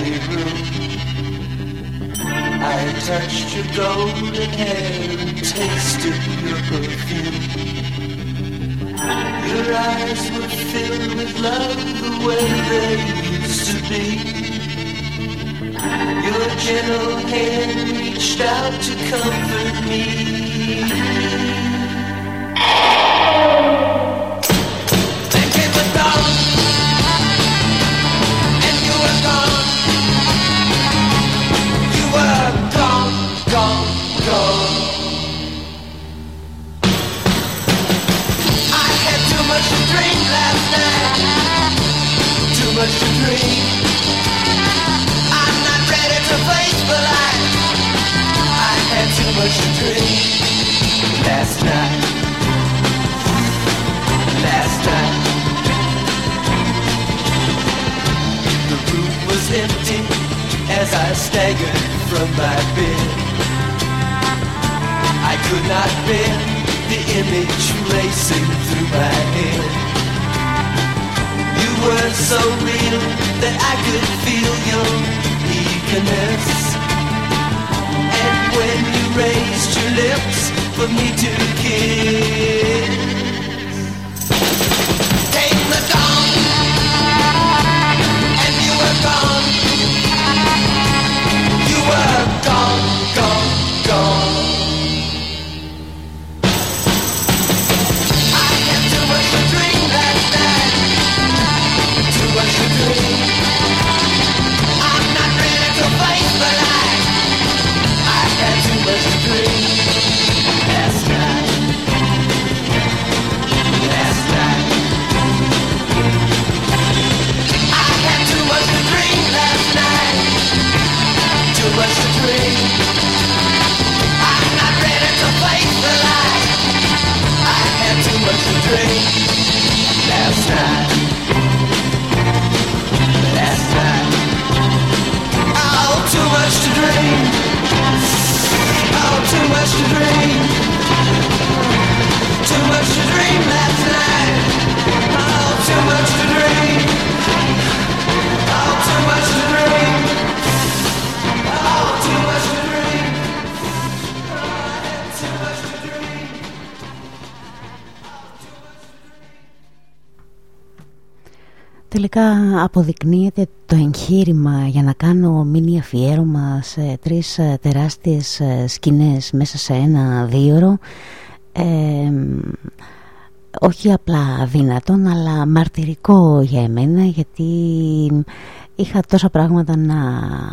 I touched your golden hair and tasted your perfume. Your eyes were filled with love the way they used to be. Your gentle hand reached out to comfort me. Then came could not bear the image racing through my head. Were so real that I could feel your eagerness. And when you raised your lips, for me to kiss. Came the dawn, Too much to dream last night. Τελικά αποδεικνύεται το εγχείρημα για να κάνω μίνι αφιέρωμα σε τρεις ε, τεράστιες ε, σκηνές μέσα σε ένα δίωρο ε, όχι απλά δυνατόν αλλά μαρτυρικό για εμένα γιατί είχα τόσα πράγματα να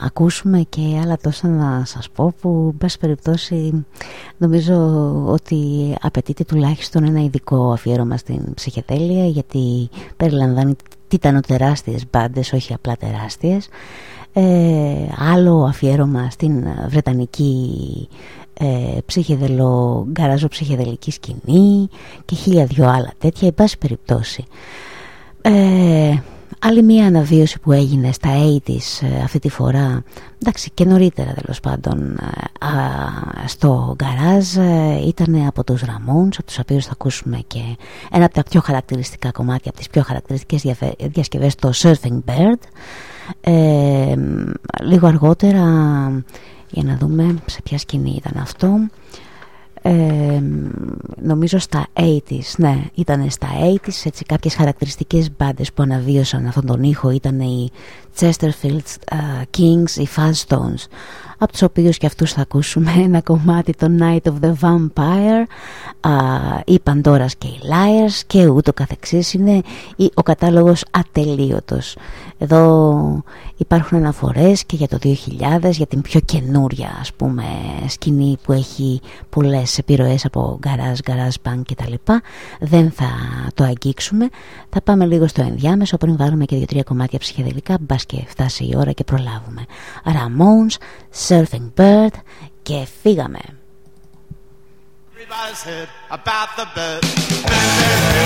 ακούσουμε και άλλα τόσα να σας πω που εν πάση περιπτώσει νομίζω ότι απαιτείται τουλάχιστον ένα ειδικό αφιέρωμα στην ψυχεδέλεια γιατί περιλαμβάνει τιτανοτεράστιες μπάντες, όχι απλά τεράστιες ε, άλλο αφιέρωμα στην βρετανική ε, ψυχεδελο, γκαράζο ψυχεδελική σκηνή και χίλια δυο άλλα τέτοια, εν πάση περιπτώσει. Ε, άλλη μία αναβίωση που έγινε στα 80's ε, αυτή τη φορά, εντάξει και νωρίτερα τέλος πάντων, ε, α, στο γκαράζ ε, ήταν από τους Ramones, από τους οποίους θα ακούσουμε και ένα από τα πιο χαρακτηριστικά κομμάτια, από τις πιο χαρακτηριστικές διασκευές, το Surfing Bird. Ε, λίγο αργότερα για να δούμε σε ποια σκηνή ήταν αυτό ε, νομίζω στα 80's ναι ήταν στα 80's έτσι κάποιες χαρακτηριστικές μπάντες που αναβίωσαν αυτόν τον ήχο ήταν οι Chesterfield uh, Kings οι Fuzzstones από τους οποίους και αυτούς θα ακούσουμε ένα κομμάτι το Night of the Vampire uh, οι Pandora's και οι Liars και ούτω καθεξής. Είναι ο κατάλογος ατελείωτος. Εδώ υπάρχουν αναφορές και για το 2000 για την πιο καινούρια ας πούμε σκηνή που έχει πολλές επιρροές από γκαράζ, γκαράζ, παν και τα λοιπά δεν θα το αγγίξουμε. Θα πάμε λίγο στο ενδιάμεσο πριν βάλουμε και δύο-τρία κομμάτια ψυχεδελικά. Μπας και φτάσει η ώρα και προλάβουμε. Aramones, surfing bird και φύγαμε! Μουσική.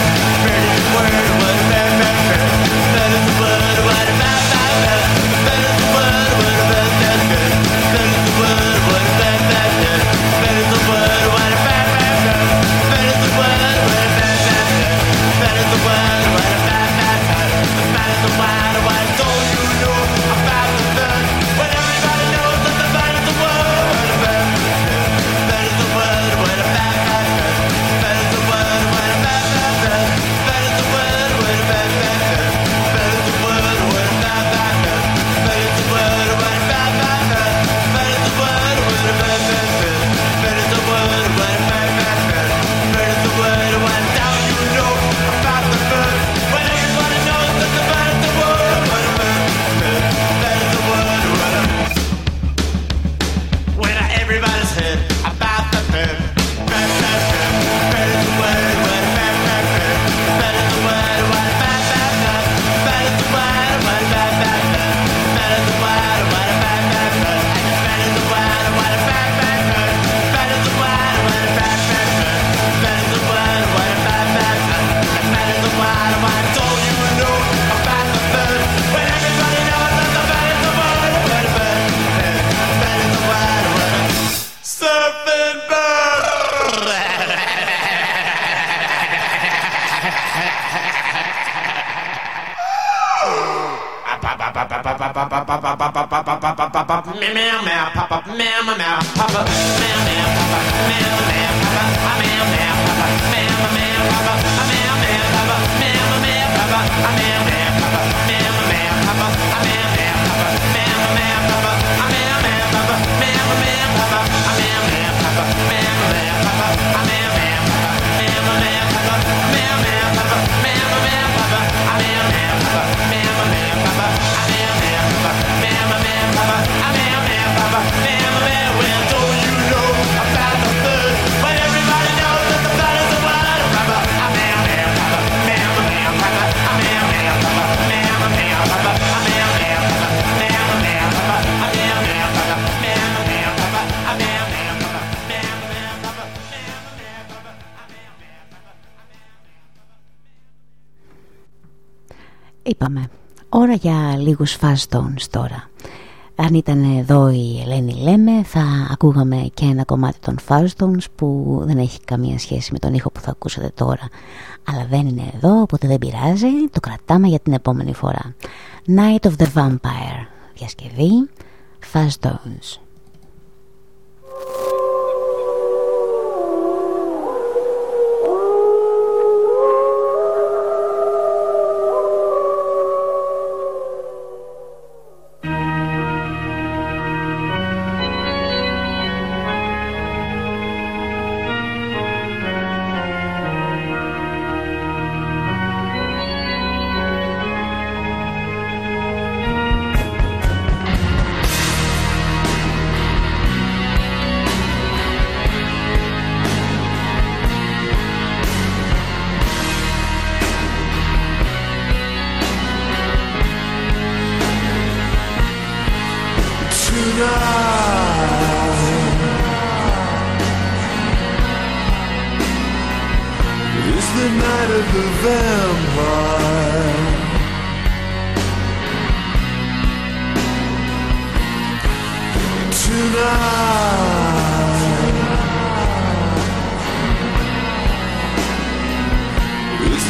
Για λίγους fast tones τώρα. Αν ήταν εδώ η Ελένη Λέμε θα ακούγαμε και ένα κομμάτι των fast tones που δεν έχει καμία σχέση με τον ήχο που θα ακούσετε τώρα. Αλλά δεν είναι εδώ, οπότε δεν πειράζει, το κρατάμε για την επόμενη φορά. Night of the Vampire, διασκευή, fast tones.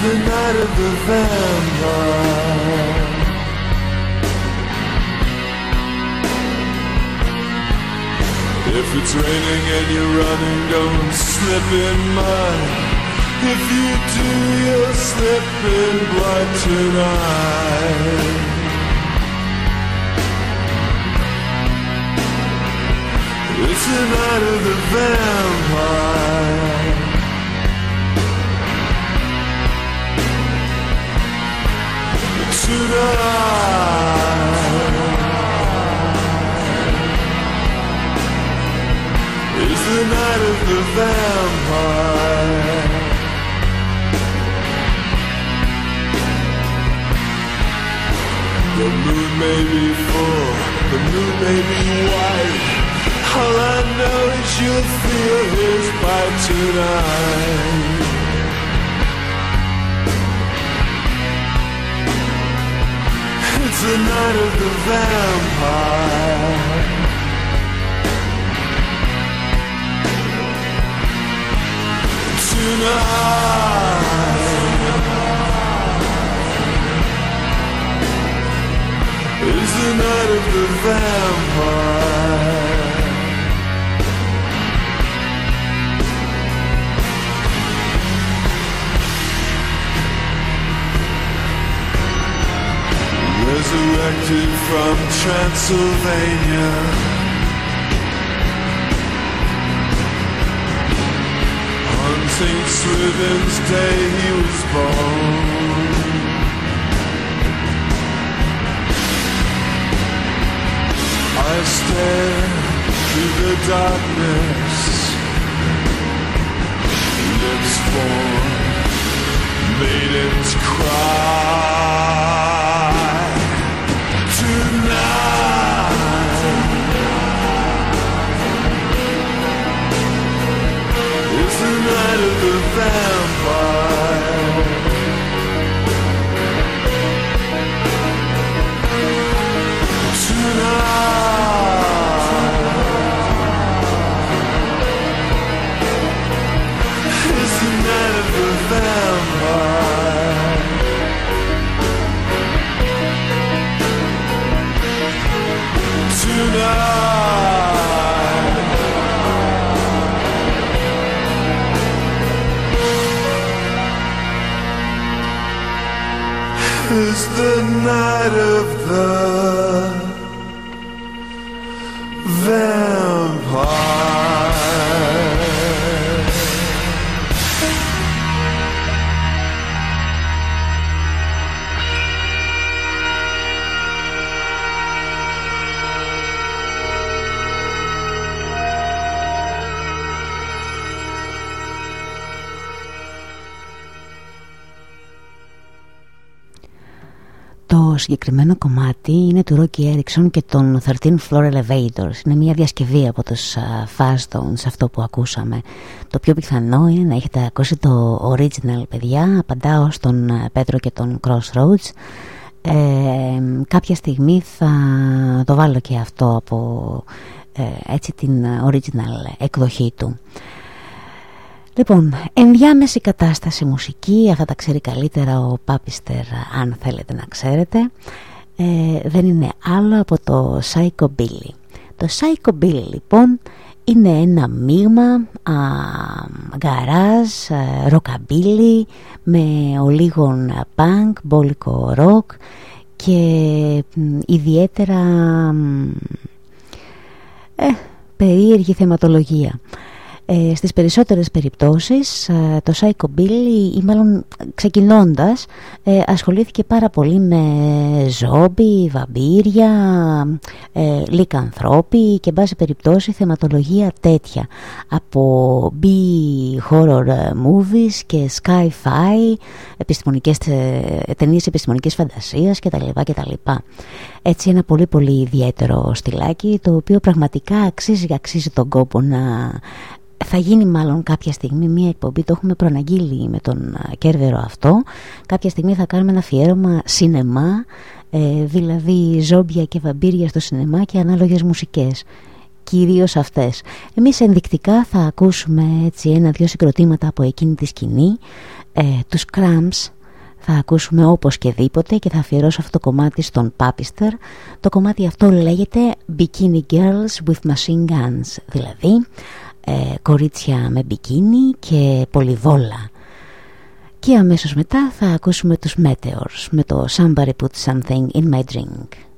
The night of the vampire. If it's raining and you're running, don't slip in mud. If you do, you'll slip in blood tonight. It's the night of the vampire. Tonight is the night of the vampire. The moon may be full, the moon may be white. All I know is you'll feel his bite tonight. It's the night of the vampire. Tonight is the night of the vampire. Resurrected from Transylvania. On St. Swithin's Day he was born. I stare through the darkness. Lips form, maidens cry. the vampire. night of the συγκεκριμένο κομμάτι είναι του Rocky Erickson και των 13 Floor Elevators. Είναι μια διασκευή από τους uh, Faststones, αυτό που ακούσαμε. Το πιο πιθανό είναι να έχετε ακούσει το original, παιδιά. Απαντάω στον uh, Πέτρο και τον Crossroads. Ε, κάποια στιγμή θα το βάλω και αυτό από ε, έτσι την original εκδοχή του. Λοιπόν, ενδιάμεση κατάσταση μουσική, αυτά τα ξέρει καλύτερα ο Πάπιστερ αν θέλετε να ξέρετε, ε, δεν είναι άλλο από το Psycho Billy. Το Psycho Billy λοιπόν είναι ένα μείγμα α, γκαράζ, ροκαμπίλι με ολίγων punk, μπόλικο ροκ και ιδιαίτερα ε, περίεργη θεματολογία. Ε, στις περισσότερες περιπτώσεις ε, το Psycho Billy ή μάλλον ξεκινώντας ε, ασχολήθηκε πάρα πολύ με ζόμπι, βαμπύρια, ε, λικανθρώποι και μπάση περιπτώσει θεματολογία τέτοια από B-horror movies και sci-fi, επιστημονικές, ε, ταινίες επιστημονικής φαντασίας κτλ. κτλ. Έτσι ένα πολύ πολύ ιδιαίτερο στυλάκι το οποίο πραγματικά αξίζει, αξίζει τον κόπο να θα γίνει μάλλον κάποια στιγμή μία εκπομπή, το έχουμε προαναγγείλει με τον Κέρβερο αυτό. Κάποια στιγμή θα κάνουμε ένα αφιέρωμα σινεμά, ε, δηλαδή ζόμπια και βαμπύρια στο σινεμά και ανάλογες μουσικές. Κυρίως αυτές. Εμείς ενδεικτικά θα ακούσουμε έτσι ένα-δυο συγκροτήματα από εκείνη τη σκηνή, ε, τους Cramps, θα ακούσουμε όπως και δίποτε και θα αφιερώσω αυτό το κομμάτι στον Papister. Το κομμάτι αυτό λέγεται Bikini Girls with Machine Guns, δηλαδή ε, κορίτσια με μπικίνι και πολυβόλα. Και αμέσως μετά θα ακούσουμε τους Meteors με το Somebody Put Something in My Drink.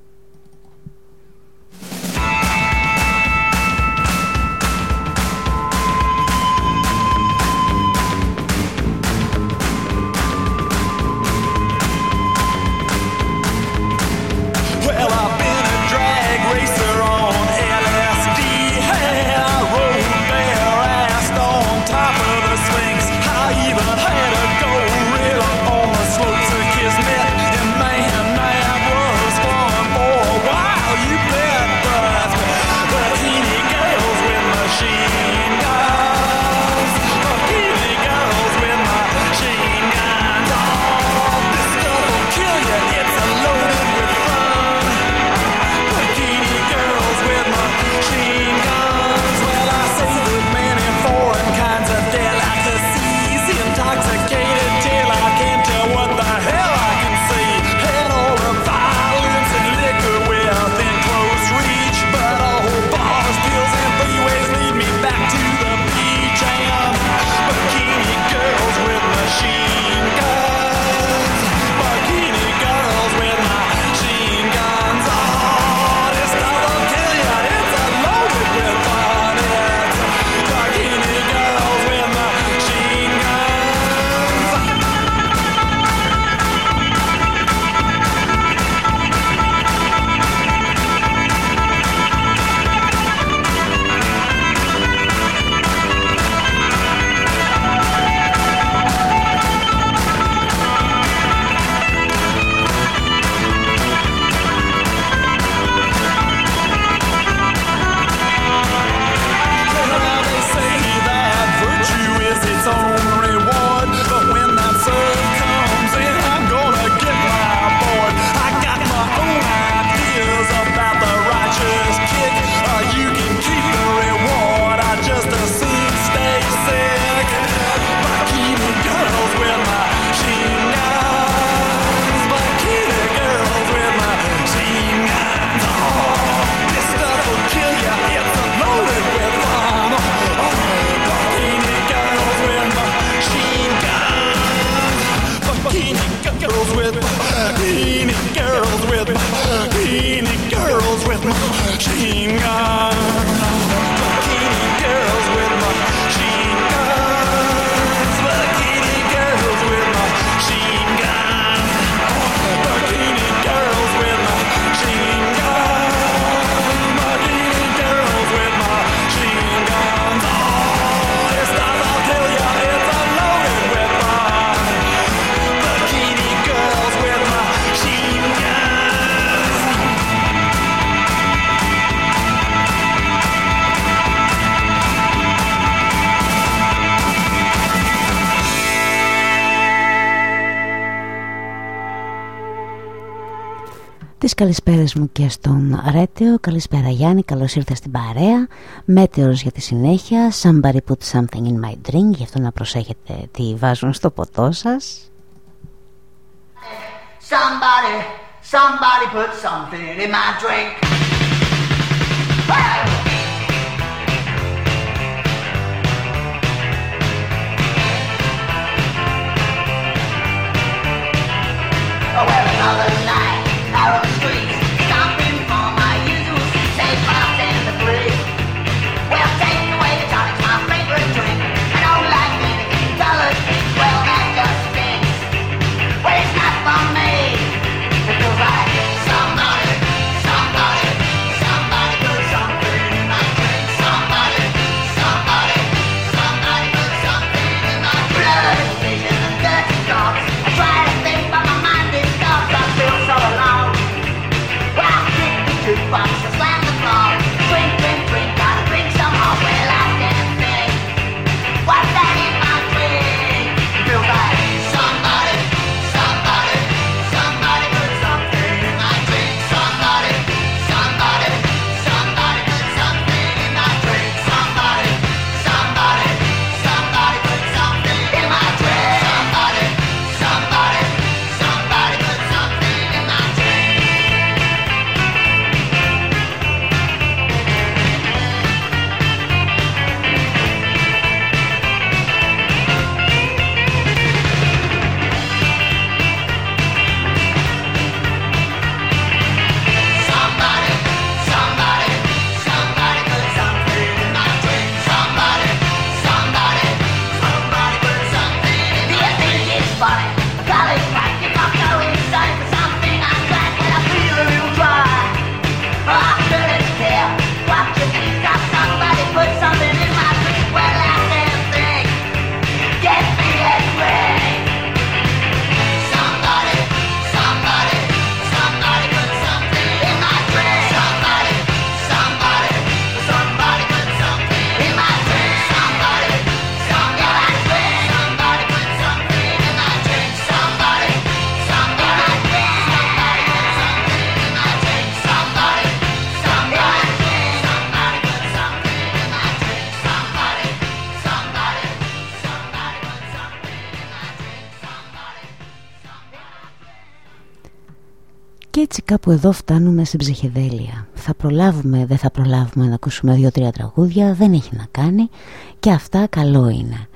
Καλησπέρες μου και στον Ρέτεο. Καλησπέρα Γιάννη, καλώς ήρθες στην παρέα. Μέτεωρος για τη συνέχεια. Somebody put something in my drink Γι' αυτό να προσέχετε τι βάζουν στο ποτό σας. Somebody, somebody put something in my drink. Oh, well, another night out on the streets, Και έτσι κάπου εδώ φτάνουμε στην ψυχεδέλεια. Θα προλάβουμε, δεν θα προλάβουμε να ακούσουμε δύο-τρία τραγούδια Δεν έχει να κάνει και αυτά καλό είναι.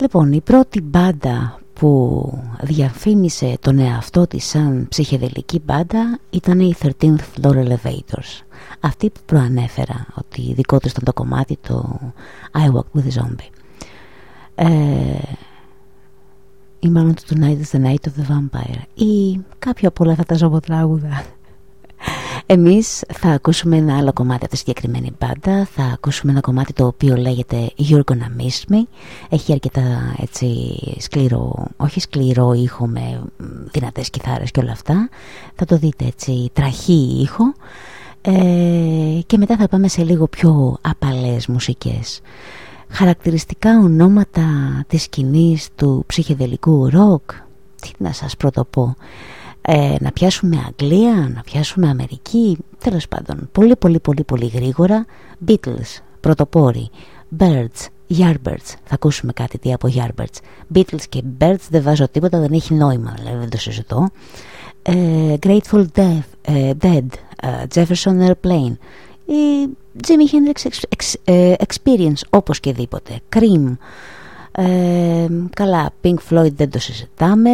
Λοιπόν, η πρώτη μπάντα που διαφήμισε τον εαυτό της σαν ψυχεδελική μπάντα ήταν οι 13th Floor Elevators. Αυτή που προανέφερα ότι δικό τους ήταν το κομμάτι το I Walk With a Zombie. Ε, ή μάλλον το Tonight is the Night of the Vampire ή κάποιο από όλα αυτά τα ζωμοτράγουδα εμείς θα ακούσουμε ένα άλλο κομμάτι από τη συγκεκριμένη μπάντα. Θα ακούσουμε ένα κομμάτι το οποίο λέγεται You're Gonna Miss Me. Έχει αρκετά έτσι σκληρό όχι σκληρό ήχο με μ, δυνατές κιθάρες και όλα αυτά. Θα το δείτε έτσι τραχή ήχο. Ε, και μετά θα πάμε σε λίγο πιο απαλές μουσικές χαρακτηριστικά ονόματα της σκηνής του ψυχεδελικού ροκ. Τι να σας πρωτοπώ. Ε, να πιάσουμε Αγγλία, να πιάσουμε Αμερική τέλος πάντων πολύ πολύ πολύ πολύ γρήγορα. Beatles, πρωτοπόροι. Birds, Yardbirds. Θα ακούσουμε κάτι τι από Yardbirds. Beatles και Birds δεν βάζω τίποτα δεν έχει νόημα δηλαδή δεν το συζητώ. Ε, Grateful Dead, ε, Dead ε, Jefferson Airplane. Η Jimi Hendrix Ex- Ex- ε, Experience όπως και δίποτε Cream Ε, καλά, Pink Floyd δεν το συζητάμε.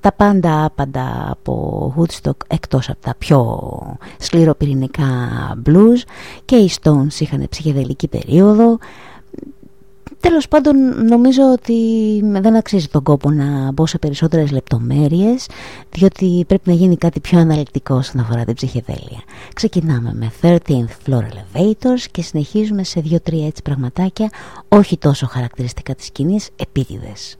Τα πάντα άπαντα από Woodstock εκτός από τα πιο σκληροπυρηνικά blues και οι Stones είχαν ψυχεδελική περίοδο. Τέλος πάντων νομίζω ότι δεν αξίζει τον κόπο να μπω σε περισσότερες λεπτομέρειες διότι πρέπει να γίνει κάτι πιο αναλυτικό όσον αφορά την ψυχεδέλεια. Ξεκινάμε με 13th Floor Elevators και συνεχίζουμε σε 2-3 έτσι πραγματάκια όχι τόσο χαρακτηριστικά της σκηνής, επίτηδες.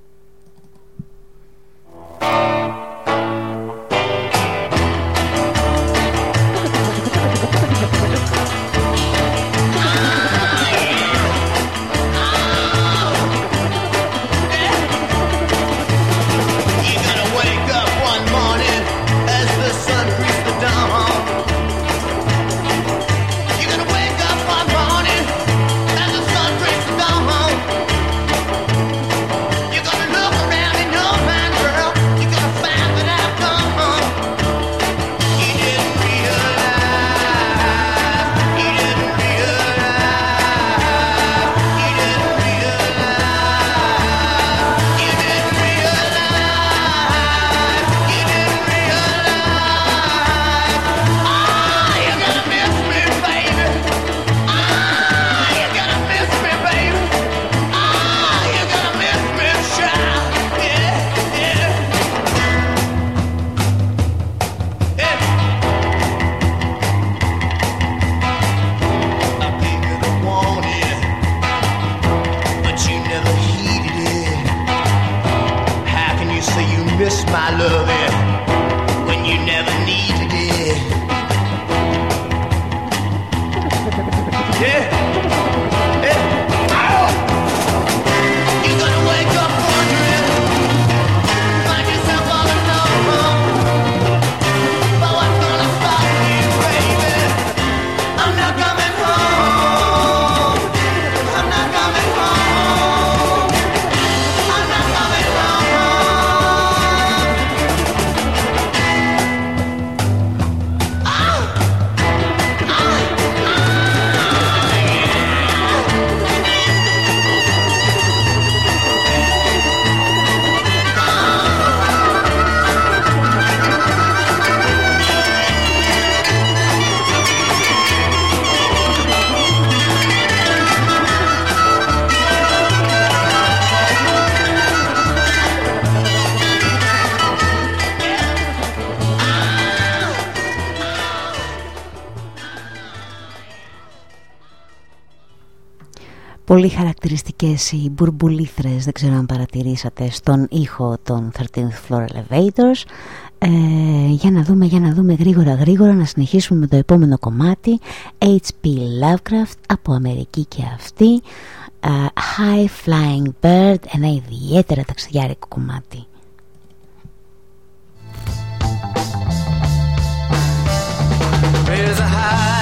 Πολύ χαρακτηριστικές οι μπουρμπουλήθρες, δεν ξέρω αν παρατηρήσατε, στον ήχο των 13th Floor Elevators. Ε, για να δούμε, για να δούμε γρήγορα γρήγορα να συνεχίσουμε με το επόμενο κομμάτι H.P. Lovecraft από Αμερική και αυτή ε, High Flying Bird, ένα ιδιαίτερα ταξιδιάρικο κομμάτι. There's a high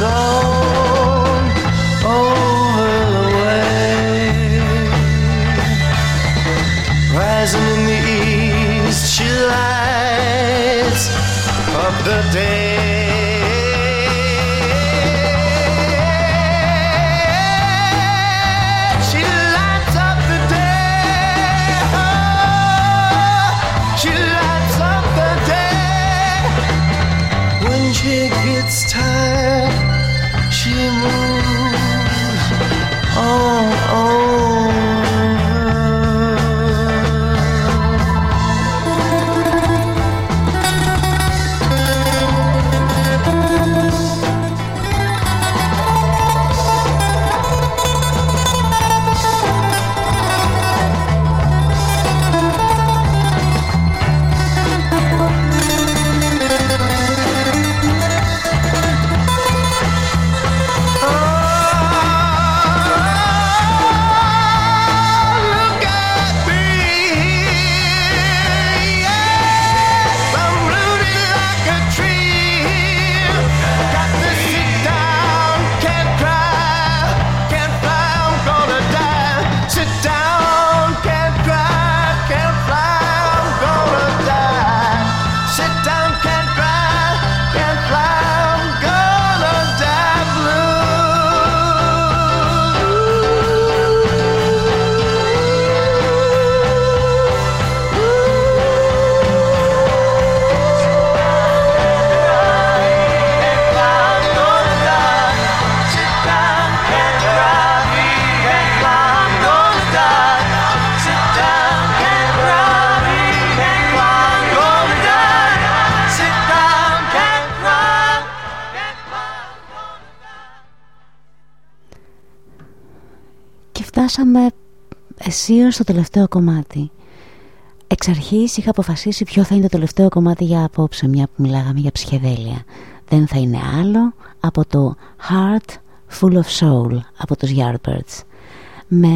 so αισίως στο τελευταίο κομμάτι. Εξ αρχής είχα αποφασίσει ποιο θα είναι το τελευταίο κομμάτι για απόψε, μια που μιλάγαμε για ψυχεδέλεια. Δεν θα είναι άλλο από το Heart Full of Soul από τους Yardbirds. Με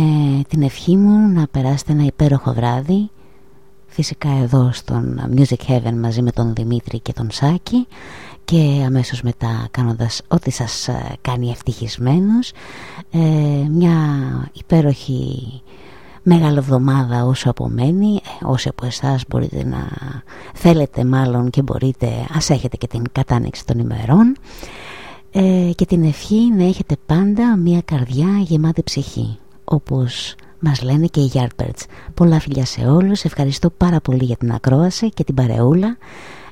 την ευχή μου να περάσετε ένα υπέροχο βράδυ, φυσικά εδώ στον Music Heaven μαζί με τον Δημήτρη και τον Σάκη και αμέσως μετά κάνοντας ό,τι σας ε, κάνει ευτυχισμένους ε, μια υπέροχη μεγάλη εβδομάδα όσο απομένει ε, όσοι από εσάς μπορείτε να θέλετε μάλλον και μπορείτε ας έχετε και την κατάνοιξη των ημερών ε, και την ευχή να έχετε πάντα μια καρδιά γεμάτη ψυχή όπως μας λένε και οι Yardbirds. Πολλά φιλιά σε όλους ευχαριστώ πάρα πολύ για την ακρόαση και την παρεούλα.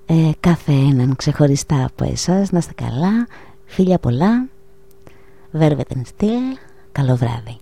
Ε, κάθε έναν ξεχωριστά από εσάς να είστε καλά φίλια πολλά Velvet Steel καλό βράδυ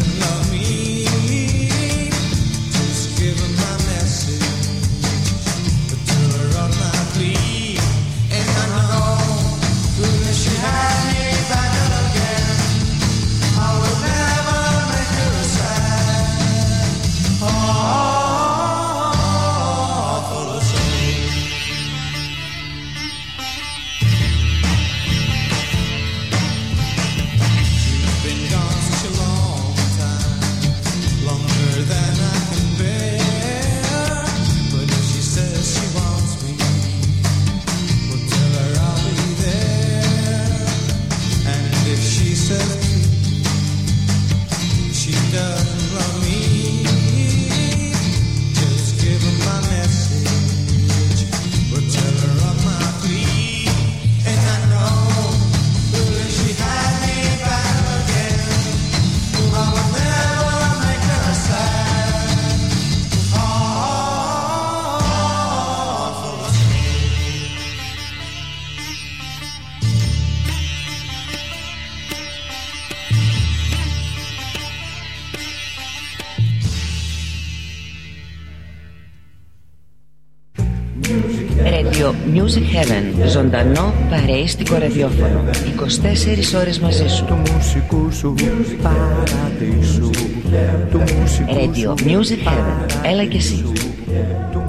Music Heaven. Ζωντανό παρεΐστικο ραδιόφωνο. 24 ώρες μαζί σου. Του μουσικού σου παραδείσου Του μουσικού Radio Music Heaven. Έλα και εσύ. του